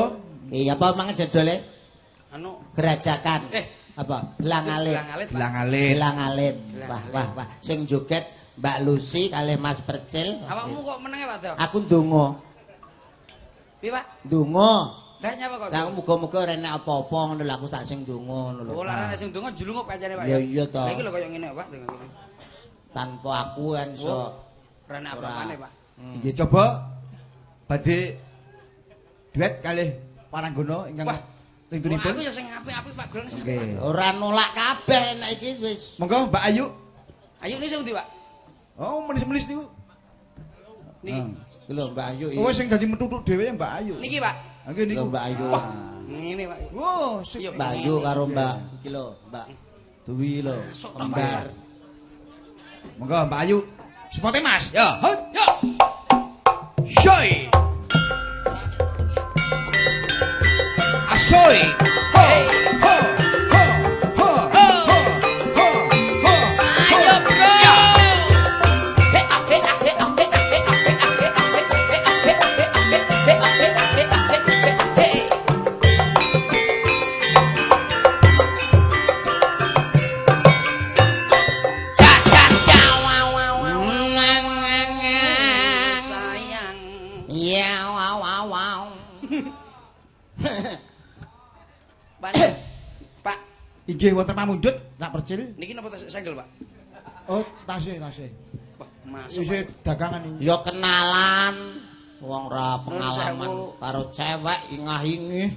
Iya apa mang jedole? Anu Gerajakan. Eh. Apa? Belang alit. Gelang alit. Pak. Bilang alit. Belang alit. Belang Wah, wah, wah. Sing joget Mbak Lucy kalih Mas Percil. Awakmu kok menenge Pak Do? Aku ndonga. Piye Pak? Ndonga. Lah nyapa kok? Lah muga-muga ora enek apa-apa ngono lho aku tak sing ndonga ngono lho. Oh, larane sing donga julungup kancane Pak Ya, iya, toh. Lah iki lho koyo ngene Pak. Tanpa aku kan iso. Oh, ora enak Ora. apa-apane Pak. Hmm. Inggih coba badhe duet kalih Paranggono ingkang tunipun. Aku ya sing apik-apik Pak sing. Nggih. Ora nolak kabeh nek iki wis. Monggo Mbak Ayu. Ayo ini sing ndi Pak? Oh, menis-menis niku. Niki. Iki lho Mbak Ayu iki. Oh, sing dadi metutuk dhewe ya Mbak Ayu. Niki Pak. Nggih niku. Lho, Mbak Ayu. Wah. Ngene Pak. Wow, sip. Mbak Ayu karo Mbak iki lho, Mbak Dewi lho. Sok Kembar. Monggo Mbak Ayu. Sepote Mas. Ya, hut. Yo. Joy! A joy! Pamundhut nak percil. niki napa tas senggel, Pak? Oh, tasih, tasih. Wah, masuk. Isih dagangan ini. Ya kenalan wong ra sewu. pengalaman karo cewek ingah-ingih.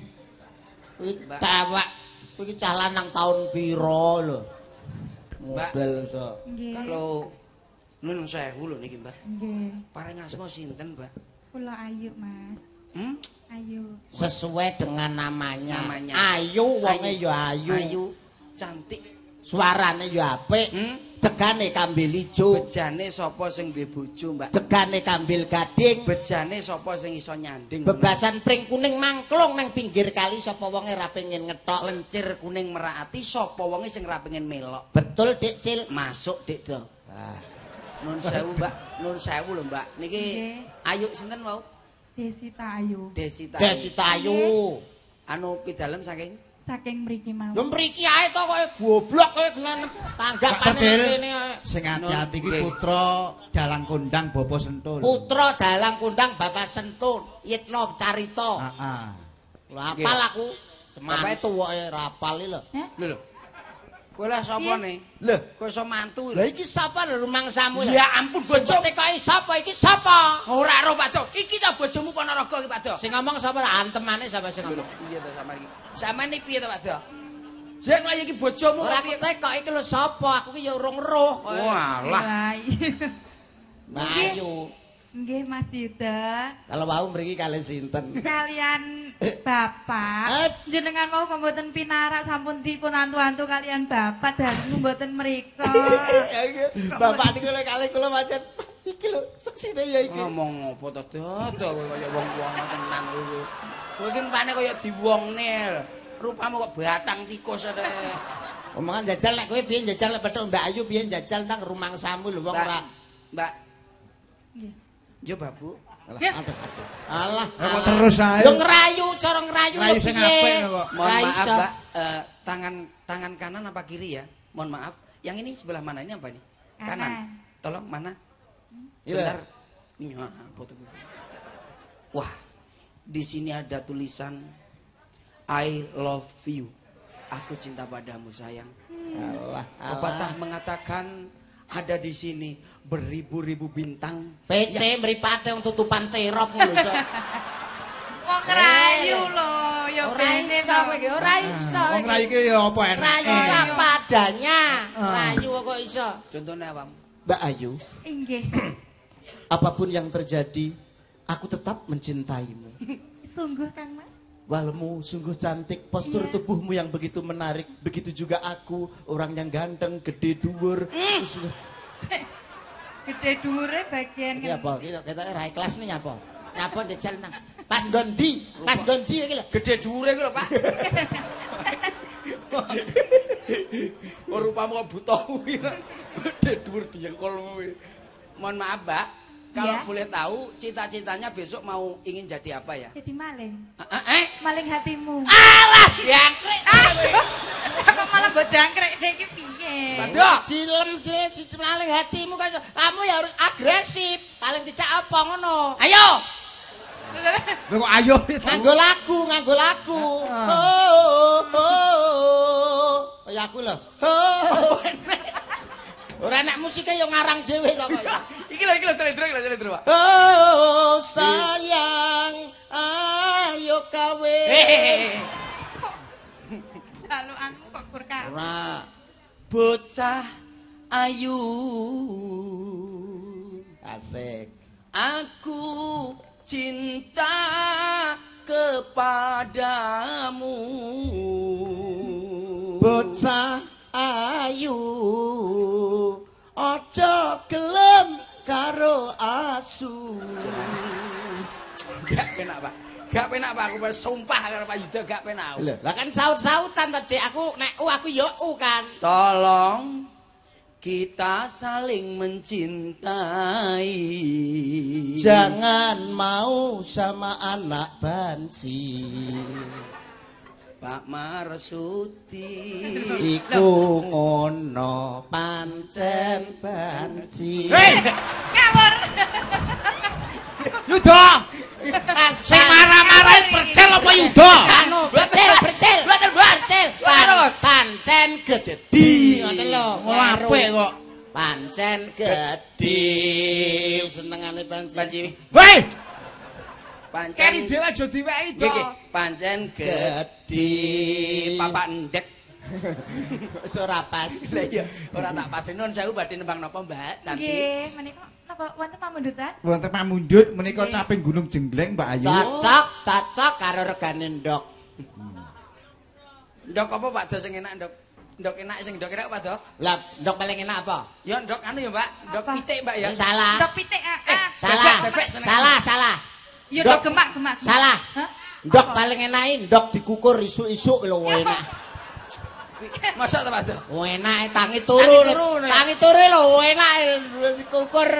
Kuwi cewek kuwi cah lanang taun pira lho. Model iso. Nggih. Kalau nun sewu lho niki, Mbak. Nggih. Paring asma sinten, Mbak? Kula Ayu, Mas. Hmm? Ayu. Sesuai dengan namanya. Namanya. Ayu wonge ya ayu. Ayu, cantik. Suarane ya apik. Hmm? Degane kambil ijo. Bejane sapa sing duwe bojo, Mbak? Degane kambil gading. Bejane sapa sing iso nyanding? Bebasan pring kuning mangklung nang pinggir kali sapa wonge ra pengen ngetok. lencir kuning merati sapa wonge sing ra pengen melok? Betul Dik Cil. Masuk, Dik Do. Ah. Nun sewu, Mbak. Nun sewu lho, Mbak. Niki. Ayu sinten wau? Desita Ayu. Desita. Desita Ayu. Anu pidalem saking Saking mriki mau. Yo mriki ae to kowe goblok kowe Pak tanggapane kene ae. Sing ati-ati iki putra dalang kondang Bobo Sentul. Putra dalang kundang Bapak Sentun, Yitno Carita. Heeh. Lho apal aku. Bapake tuwoke ra apal iki lho. Lho lho. Kowe lah sapa nih? Lho, Kowe iso mantu Lah iki sapa lho rumangsamu lho? Ya ampun bojo. Tekoki sapa iki sapa? Ora ro Pak Do. Iki ta bojomu Ponorogo iki Pak Do. Sing ngomong sapa antemane sapa sing ngomong? Piye to sama iki? Samane piye to Pak Do? Sing lha iki bojomu Ora tekok iki lho sapa? Aku ki ya urung roh. Walah. Bayu. Nggih, Mas Yuda. Kalau mau mriki kali sinten? Kalian. Bapak, jenengan mau mboten pinarak sampun dipun antu-antu kalian Bapak dan mboten mriko. Bapak niku lek kali kula pancen iki lho seksine ya iki. Ngomong apa to dodo kowe kaya wong-wong tenan kowe. Kowe iki rupane kaya diwongne. lho. Rupamu kok batang tikus ada. Omongan jajal nek kowe piye jajal nek Bathuk Mbak Ayu piye jajal nang rumangsamu lho wong Mbak, ora. Mbak, Nggih. yo babu. Ya. Aduh, aduh. Alah, kok alah. terus ae? Yo ngerayu, cara ngerayu Ngerayu yo sing apik kok. Mohon maaf, iso. Mbak. Eh, tangan tangan kanan apa kiri ya? Mohon maaf. Yang ini sebelah mana ini apa nih? Kanan. Kanan. Tolong mana? Iya. Bentar. Ah. Wah, di sini ada tulisan I love you. Aku cinta padamu sayang. Alah, Pepatah mengatakan ada di sini beribu-ribu bintang. PC mripate untuk tutupan terop ngono iso. Wong rayu lho, ya iso kowe iki, ora iso. Wong ra iki ya apa enak. Rayu itu apa adanya. Rayu kok iso. Contohnya apa? Mbak Ayu, Inggih. apa pun yang terjadi, aku tetap mencintaimu. Sungguh Kang Mas. Walmu sungguh cantik, postur Iya. tubuhmu yang begitu menarik. Begitu juga aku, orang yang ganteng, gede dhuwur. Terus, Sik. Gede dhuwure bagian Iki apa? Iki kita ra ikhlas nih apa? Nyapa njajal nang. Pas gondi, pas gondi iki lho. Gede dure gue lho, Pak. Oh, rupamu kok buta kuwi. Gede dhuwur diengkol kuwi. Mohon maaf, Mbak. Kalau Iya. boleh tahu, cita-citanya besok mau ingin jadi apa ya? Jadi maling. Eh, eh? Maling hatimu. Alah, jangkrik. Kok malah mbok jangkrik iki piye? Padha. Cilem ge cimaling hatimu kan kamu ya harus agresif. Paling tidak apa ngono. Ayo. Lho kok ayo. Nganggo lagu, nganggo lagu. Ah. Oh, oh, oh. Kayak aku lho. Oh. Ora enak musiknya yo ngarang dhewe to kok. Iki lho, iki lho selendro, iki lho selendro, Pak. Oh, sayang, ayo kawe. Jalukanmu kok kur ka. Ora. Bocah ayu. Asik. Aku cinta kepadamu. Bocah ayu aja gelem karo asu. Gak penak, Pak. Gak penak, Pak. Aku sumpah karo Pak Yuda gak penak. Lho, lah kan saut-sautan tadi aku nek u aku yo u kan. Tolong kita saling mencintai. Jangan mau sama anak banci. Pak Marsuti. Iku ngono pancen banci. Ngawur. Yuda. Sing marah-marah percel apa Yuda? Anu. Bercel. Mboten, Mbak. Pancen gedhi. Ngoten lho. Ngono apik kok. Pancen gedhi. Senengane pancen. Panci. Woi, Pancen. keri dhewe aja diwehi to. Nggih. Pancen gedhi. Papa endek. Wis ora pas. Lah iya, ora tak pas nun sewu badhe nembang napa, Mbak? Cantik. Nggih, menika napa wonten pamundutan? Wonten pamundhut menika caping Gunung Jengleng Mbak Ayu. Cocok, cocok karo regane ndok. Ndok apa Pak Do sing enak, Ndok? Ndok enak sing ndok enak apa, Do? Lah, ndok paling enak apa? Ya ndok anu ya, Mbak. Ndok pitik, Mbak ya. Salah. Ndok pitik ah. ah. Salah. Bebek, bebek seneng. Salah, salah. Ya Ndok. ndok gemak gemak. Salah. Hah? Ndok Apa? paling enak ndok dikukur isuk-isuk lho enak. Masa ta, Do? Oh, enak tangi turu. Tangi turu, lho enak dikukur.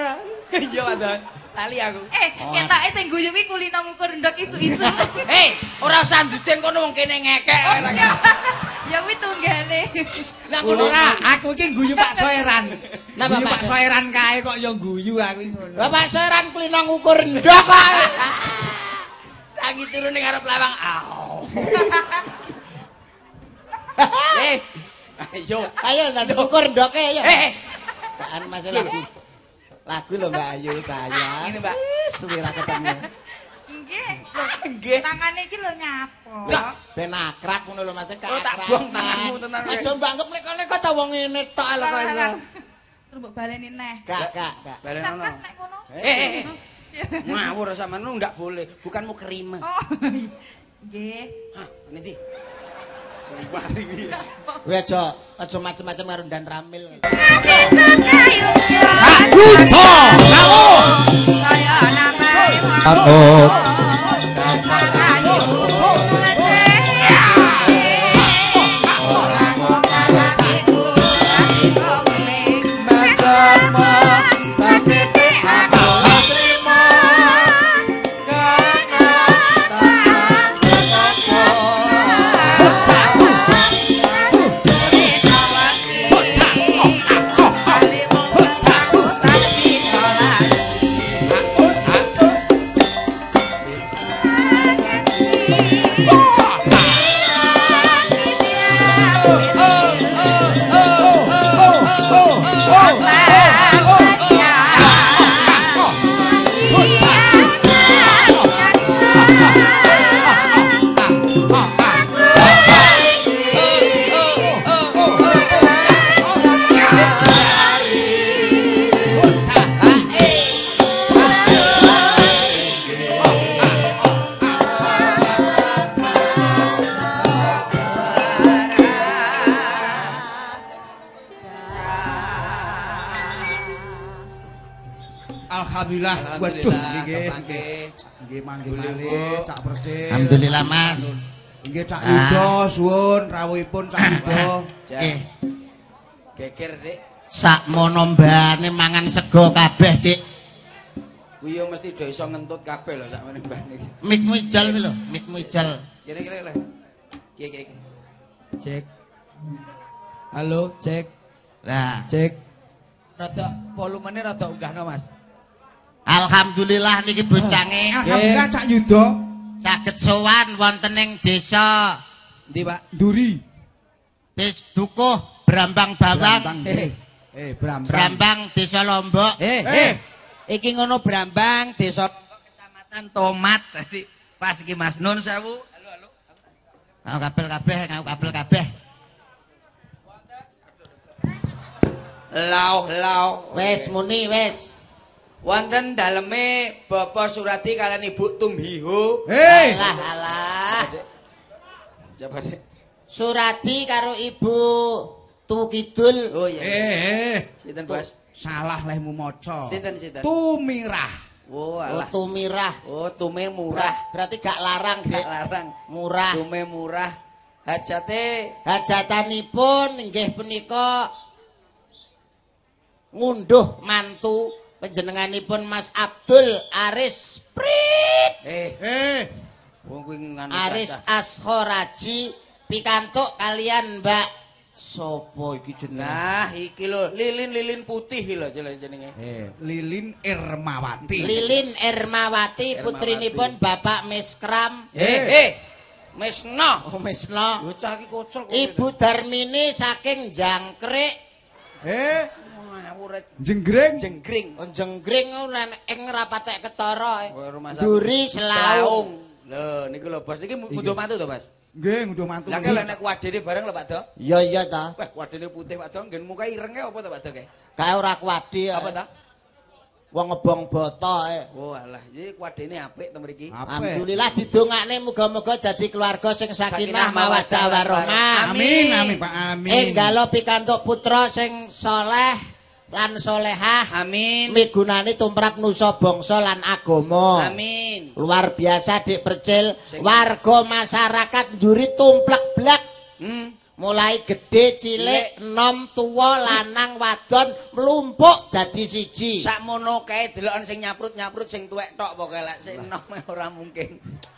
Iya, Do. Tali aku. Eh, ketoke sing guyu kuwi kulino ngukur ndok isu-isu. Hei, ora usah ndudeng kono wong kene ngekek. Ya kuwi tunggale. Lah Ngono ora, aku iki guyu Pak Soeran. Guyu Pak Pak Soeran kae kok ya guyu aku iki ngono. Bapak Soeran kulino ngukur ndok kok. Tangi turu ning arep lawang. Eh, ayo. Ayo nanti ukur ndoke ayo. Eh, Kan masih lagu. Lho Mbak Ayu sayang. Ini, Mbak. Suwi ra ketemu. Nggih. nggih. Tangane iki lho nyapo. Lah, Ben akrab ngono lho Mas Kak. Oh, tak buang tanganmu tenan, Aja mbak anggap nek-nek ta wong ngene tok lho kok. Terus mbok baleni neh. Gak, gak, gak. balen ono. Sakas nek kono. Eh, eh, eh. Ngawur sama nu ndak boleh, bukan mau kerima. Oh. Nggih. Hah, nanti. Kowe aja aja macem-macem karo Dan Ramil. Yuda. Lawo. Saya namai sakmono mbane mangan sego kabeh, Dik. Kuwi yo mesti do iso ngentut kabeh lho sakmene mbah niki. Mikmu ijal kuwi lho, mikmu ijal. Kene kene lho. Ki ki ki. Cek. Halo, cek, Lah, cek. Rada volumenya rada unggahno, Mas. alhamdulillah niki bocange Alhamdulillah Cak Yudo saged sowan wonten ing desa Ndi, Pak? Duri. Des Dukuh Brambang Bawang, Brambang. Eh, Brambang. Brambang Desa Lombok. Eh, Eh. eh. Iki ngono Brambang, Desa Kecamatan Tomat. Dadi pas iki Mas Nun sewu. Halo, halo. Ngau kabel kabeh, ngau kabel kabeh. Lau lau. Wes muni wes. Wonten daleme Bapak Surati kalian Ibu Tumhiho. Eh, Alah alah. Coba. Surati karo Ibu Tu Kidul. Oh iya. eh, eh. Sinten, Bos? Salah lehmu maca. Sinten sinten? Tumirah. Oh, Oh. Tumirah. Oh, tume murah. Berarti gak larang, Gak larang. Murah. Tume murah. Hajate Hajatanipun inggih punika ngunduh mantu panjenenganipun Mas Abdul Aris Prit. eh Eh, wong kuwi Aris cacah. Ashoraji pikantuk kalian Mbak Sopo iki jenenge? Nah, iki lho, lilin-lilin putih iki lho jenenge. eh, Lilin Ermawati. Lilin Ermawati putrinipun Bapak Miskram. Eh, eh. Mesno. Oh Misno. Bocah iki kocol kok. Ibu Darmini saking Jangkrik Eh, ngawur jenggreng. jenggring. Oh, Jenggring ora ing rapatek ketara. Rumah sakit. Duri selaung. Lho, niku lho Bos, niki mundur mantu to, Mas? Nggih, nguduh mantu. Lah kok nek kuwadene bareng lho, Pak Do. Iya iya ta. Wah, kuwadene putih, Pak Do. Nggen muka irenge apa to, Pak Do kae? Kae ora kuwadi. Apa ta? Wong ngebong boto ae. Oh, alah, iki kuwadene apik to mriki. Alhamdulillah didongakne muga-muga dadi keluarga sing sakinah mawaddah, warahmah. Amin, amin Pak, amin. Enggalo pikantuk putra sing soleh lan solehah. Amin. Migunani tumrap nusa bangsa lan agama. Amin. Luar biasa Dik Percil, Sing- warga masyarakat njuri tumplek blek. Hmm. Mulai gede, cilik, enom, tuwa, lanang, wadon, mlumpuk dadi siji. Sakmono kae deloken sing nyaprut-nyaprut sing tuwek tok pokoke lek sing enom ora mungkin.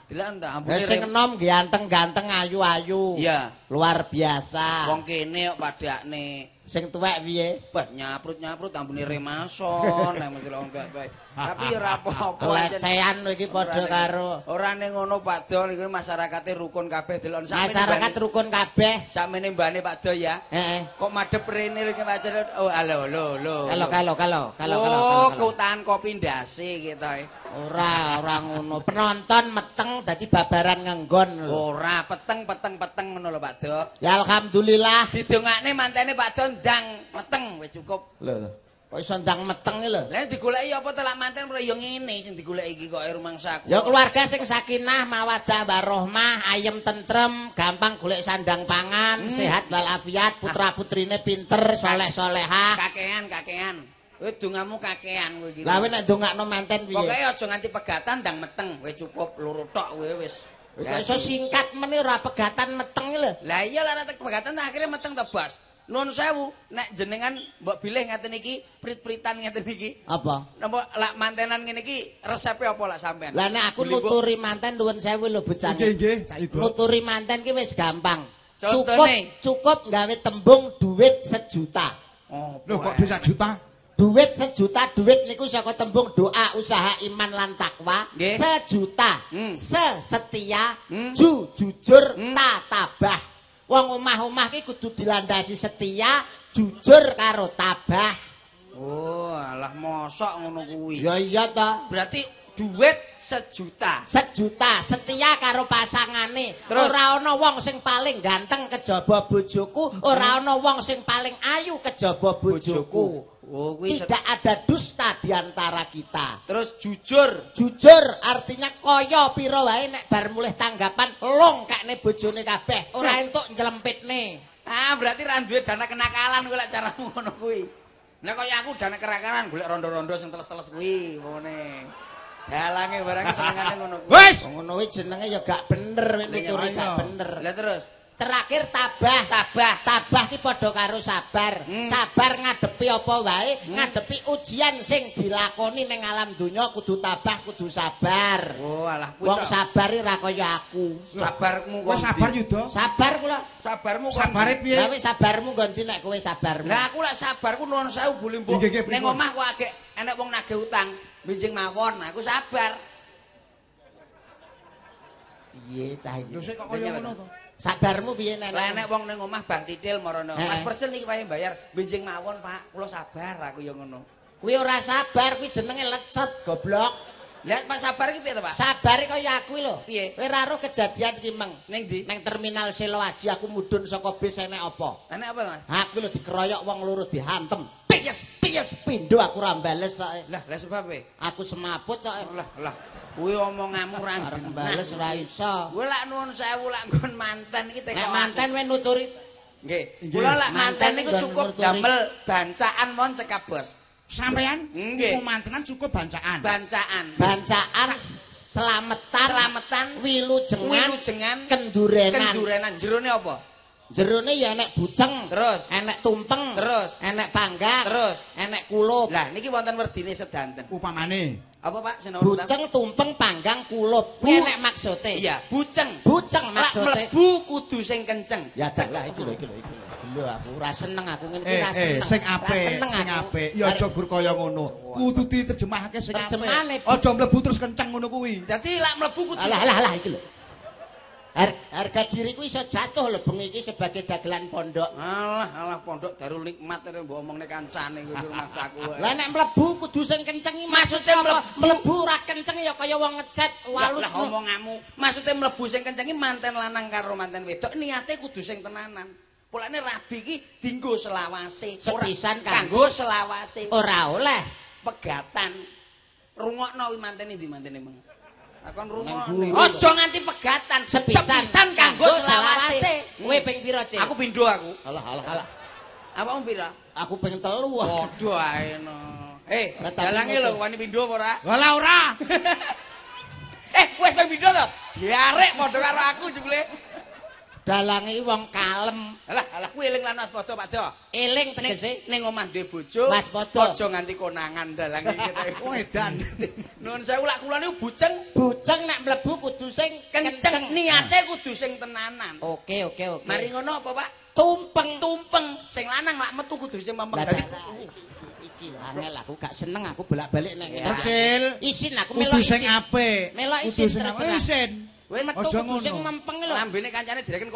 Deloken ta ambune sing enom ganteng-ganteng, ayu-ayu. Iya. Luar biasa. wong kene kok padakne. Sing tuwek piye? Bah nyaprut-nyaprut ambune remason nek mesti wong tuwek-tuwek. Tapi ora apa-apa. ancen. Pelecehan iki padha karo Ora ning ngono Pak Do niku masyarakate rukun kabeh deloken sampeyan. masyarakat rukun kabeh. Sakmene mbane Pak Do ya. Heeh. Kok madhep rene iki Pak. Oh halo halo halo. Kalau kalau kalau kalau kalau. Oh, kutahan kopi ndase kita. Ora, ora ngono. Penonton meteng dadi babaran ngenggon lho. Ora peteng peteng peteng ngono lho Pak Do. Ya alhamdulillah. Didongakne mantene Pak Do ndang meteng wis cukup. Lho lho. Kok iso ndang meteng iki lho. Lah digoleki apa to lak manten ora ya ngene sing digoleki iki kok rumangsaku. Ya keluarga sing sakinah, mawaddah warahmah, ayem tentrem, gampang golek sandang pangan, sehat walafiat, putra-putrine pinter, soleh-solehah. kakean kakean. Kowe dongamu kakean kowe iki. Lah kowe nek ndongakno manten piye? Pokoke aja nganti pegatan ndang meteng, wis cukup loro tok kowe wis. Kok iso singkat meneh ora pegatan meteng iki lho. Lah iya lah nek pegatan tak akhirnya meteng to, Bos. Nuwun sewu, nek jenengan mbok bilih ngeten iki, prit-pritan ngeten iki. Apa? Napa lak mantenan ngene iki resepe apa lak sampean? Lah nek aku nuturi manten nuwun sewu lho bocah. Nggih, nggih, Cak. Nuturi manten ki wis gampang. Cukup cukup gawe tembung duit sejuta. Oh, Loh kok bisa juta? Duit sejuta duit niku saka tembung doa usaha iman lan takwa Nggih. sejuta Hmm. sesetia Hmm. ju jujur Hmm. tatabah wong omah-omah ki kudu dilandasi setia jujur karo tabah Oh, alah mosok ngono kuwi. ya iya to Berarti duit sejuta. sejuta setia karo pasangane ora ana wong sing paling ganteng kejaba bojoku ora ana wong sing paling ayu kejaba bojoku Oh, kuwi tidak ada dusta di antara kita Terus jujur. jujur artinya kaya pira wae nek bar mulih tanggapan long kakne bojone kabeh ora entuk njlempitne Ah, berarti ra duwe dana kenakalan kuwi lek caramu ngono kuwi. Nek kaya aku dana kenakalan golek rondo-rondo sing teles-teles kuwi, ngene. Dalange barang senengane ngono kuwi. Wis. ngono kuwi jenenge ya gak bener nuturi gak bener Lah terus terakhir tabah tabah. tabah ki padha karo sabar. Hmm. Sabar ngadepi apa wae, ngadepi ujian sing dilakoni ning alam donya kudu tabah, kudu sabar. Oh, alah kuwi Wong sabar ra kaya aku. sabarmu Wis sabar Yuda. Sabar kula. Sabarmu kok Sabare Lah piye? wis sabarmu nggo ndi nek kowe sabarmu. Lah aku lek sabarku nuwun sewu Bu Limbuk. Nggih, nggih, pripun? Ning omah kok agek enek wong nagih utang, benjing mawon, aku sabar. Piye cah iki? Lho sik kok kaya ngono to? Sabarmu piye nek? Lah enek wong ning omah Bang Titil marono. Eh. Mas Percil niki wae bayar benjing mawon, Pak. Kula sabar aku ya ngono. Kuwi ora sabar, kuwi jenenge lecet goblok. Lihat Pak sabar iki piye to, Pak? Sabar kaya aku lho. Piye? Kowe ora roh kejadian iki meng. Ning ndi? Neng terminal Selo Aji aku mudhun saka bis enek apa? Enek apa, Mas? Aku lho dikeroyok wong loro dihantem. Piyes, piyes pindho aku ra mbales kok. Lah, lah sebab e. Aku semaput kok. Lah, lah. Kuwi omonganmu ra Arep mbales ora iso. Kuwi lak nuwun sewu lak nggon manten iki teko. Nek manten kowe nuturi Nggih. Kula lak Manten niku cukup damel bancaan mon cekap bos. Sampean Nggih. iku mantenan cukup bancaan. Bancaan. bancaan selametan, Selametan, wilujengan, wilujengan, kendurenan. kendurenan. Jerone apa? Jerone ya enek buceng, Terus? enek tumpeng, Terus? enek panggang, Terus? enek kulup. Lah niki wonten werdine sedanten. Upamane Apa Pak sinau Buceng, tumpeng, panggang, kulup. Bu- enek maksude. Iya, buceng. Buceng Lak maksude. mlebu kudu sing kenceng. Ya dak lah iki lho iki lho iki lho. Aku ora seneng aku ngene iki Eh, ora eh, seneng. sing apik, seneng sing apik. Ya aja gur kaya ngono. Kudu diterjemahake sing apik. Aja mlebu terus kenceng ngono kuwi. Dadi lak mlebu kudu Alah alah alah iki lho. Har- harga diriku iso jatuh lho bengi iki sebagai dagelan pondok. Alah, alah pondok Darul Nikmat ini mbok omongne kancane kuwi rumahsaku. wae. Lah nek mlebu kudu sing kenceng iki apa? mlebu. Ora kenceng ya kaya wong ngecat Lah walus. lah omonganmu. Maksudnya mlebu sing kenceng iki manten lanang karo manten wedok niate kudu sing tenanan. Polane rabi iki dinggo selawase. Sepisan kanggo selawase. Ora oleh. Pegatan. Rungokno kuwi mantene ndi mantene meng. Akon rungokne. guru. Aja nganti pegatan. Sepisan kanggo selawase. Kowe ping pira, Cik? Aku pindho aku. Alah alah alah. Apa pira? Aku ping telu. Padha ae no. Eh, Lah, dalange lho wani pindho apa ora? Walah ora. Eh, wis ping pindho to? Jarek padha karo aku jebule. Dalange iki wong kalem, Alah, alah kuwi eling lan waspada Pak Do. eling tegese. ning omah duwe bojo. Waspada. Aja nganti konangan dalang iki. Oh edan. Nuwun sewu lak kula niku bujeng Bujeng nek mlebu kudu sing kenceng, niate kudu sing tenanan. Oke oke oke. Mari ngono apa, Pak? tumpeng Tumpeng sing lanang lak metu kudu sing mempeng. Lah, Dadi iki iki angel aku gak seneng aku bolak-balik nek ngene. Percil. Isin aku Kudu melok sing isin. apik. Melok Kudu isin sing terus. Isin. Kowe metu kudu sing mempeng lho. lambene kancane direken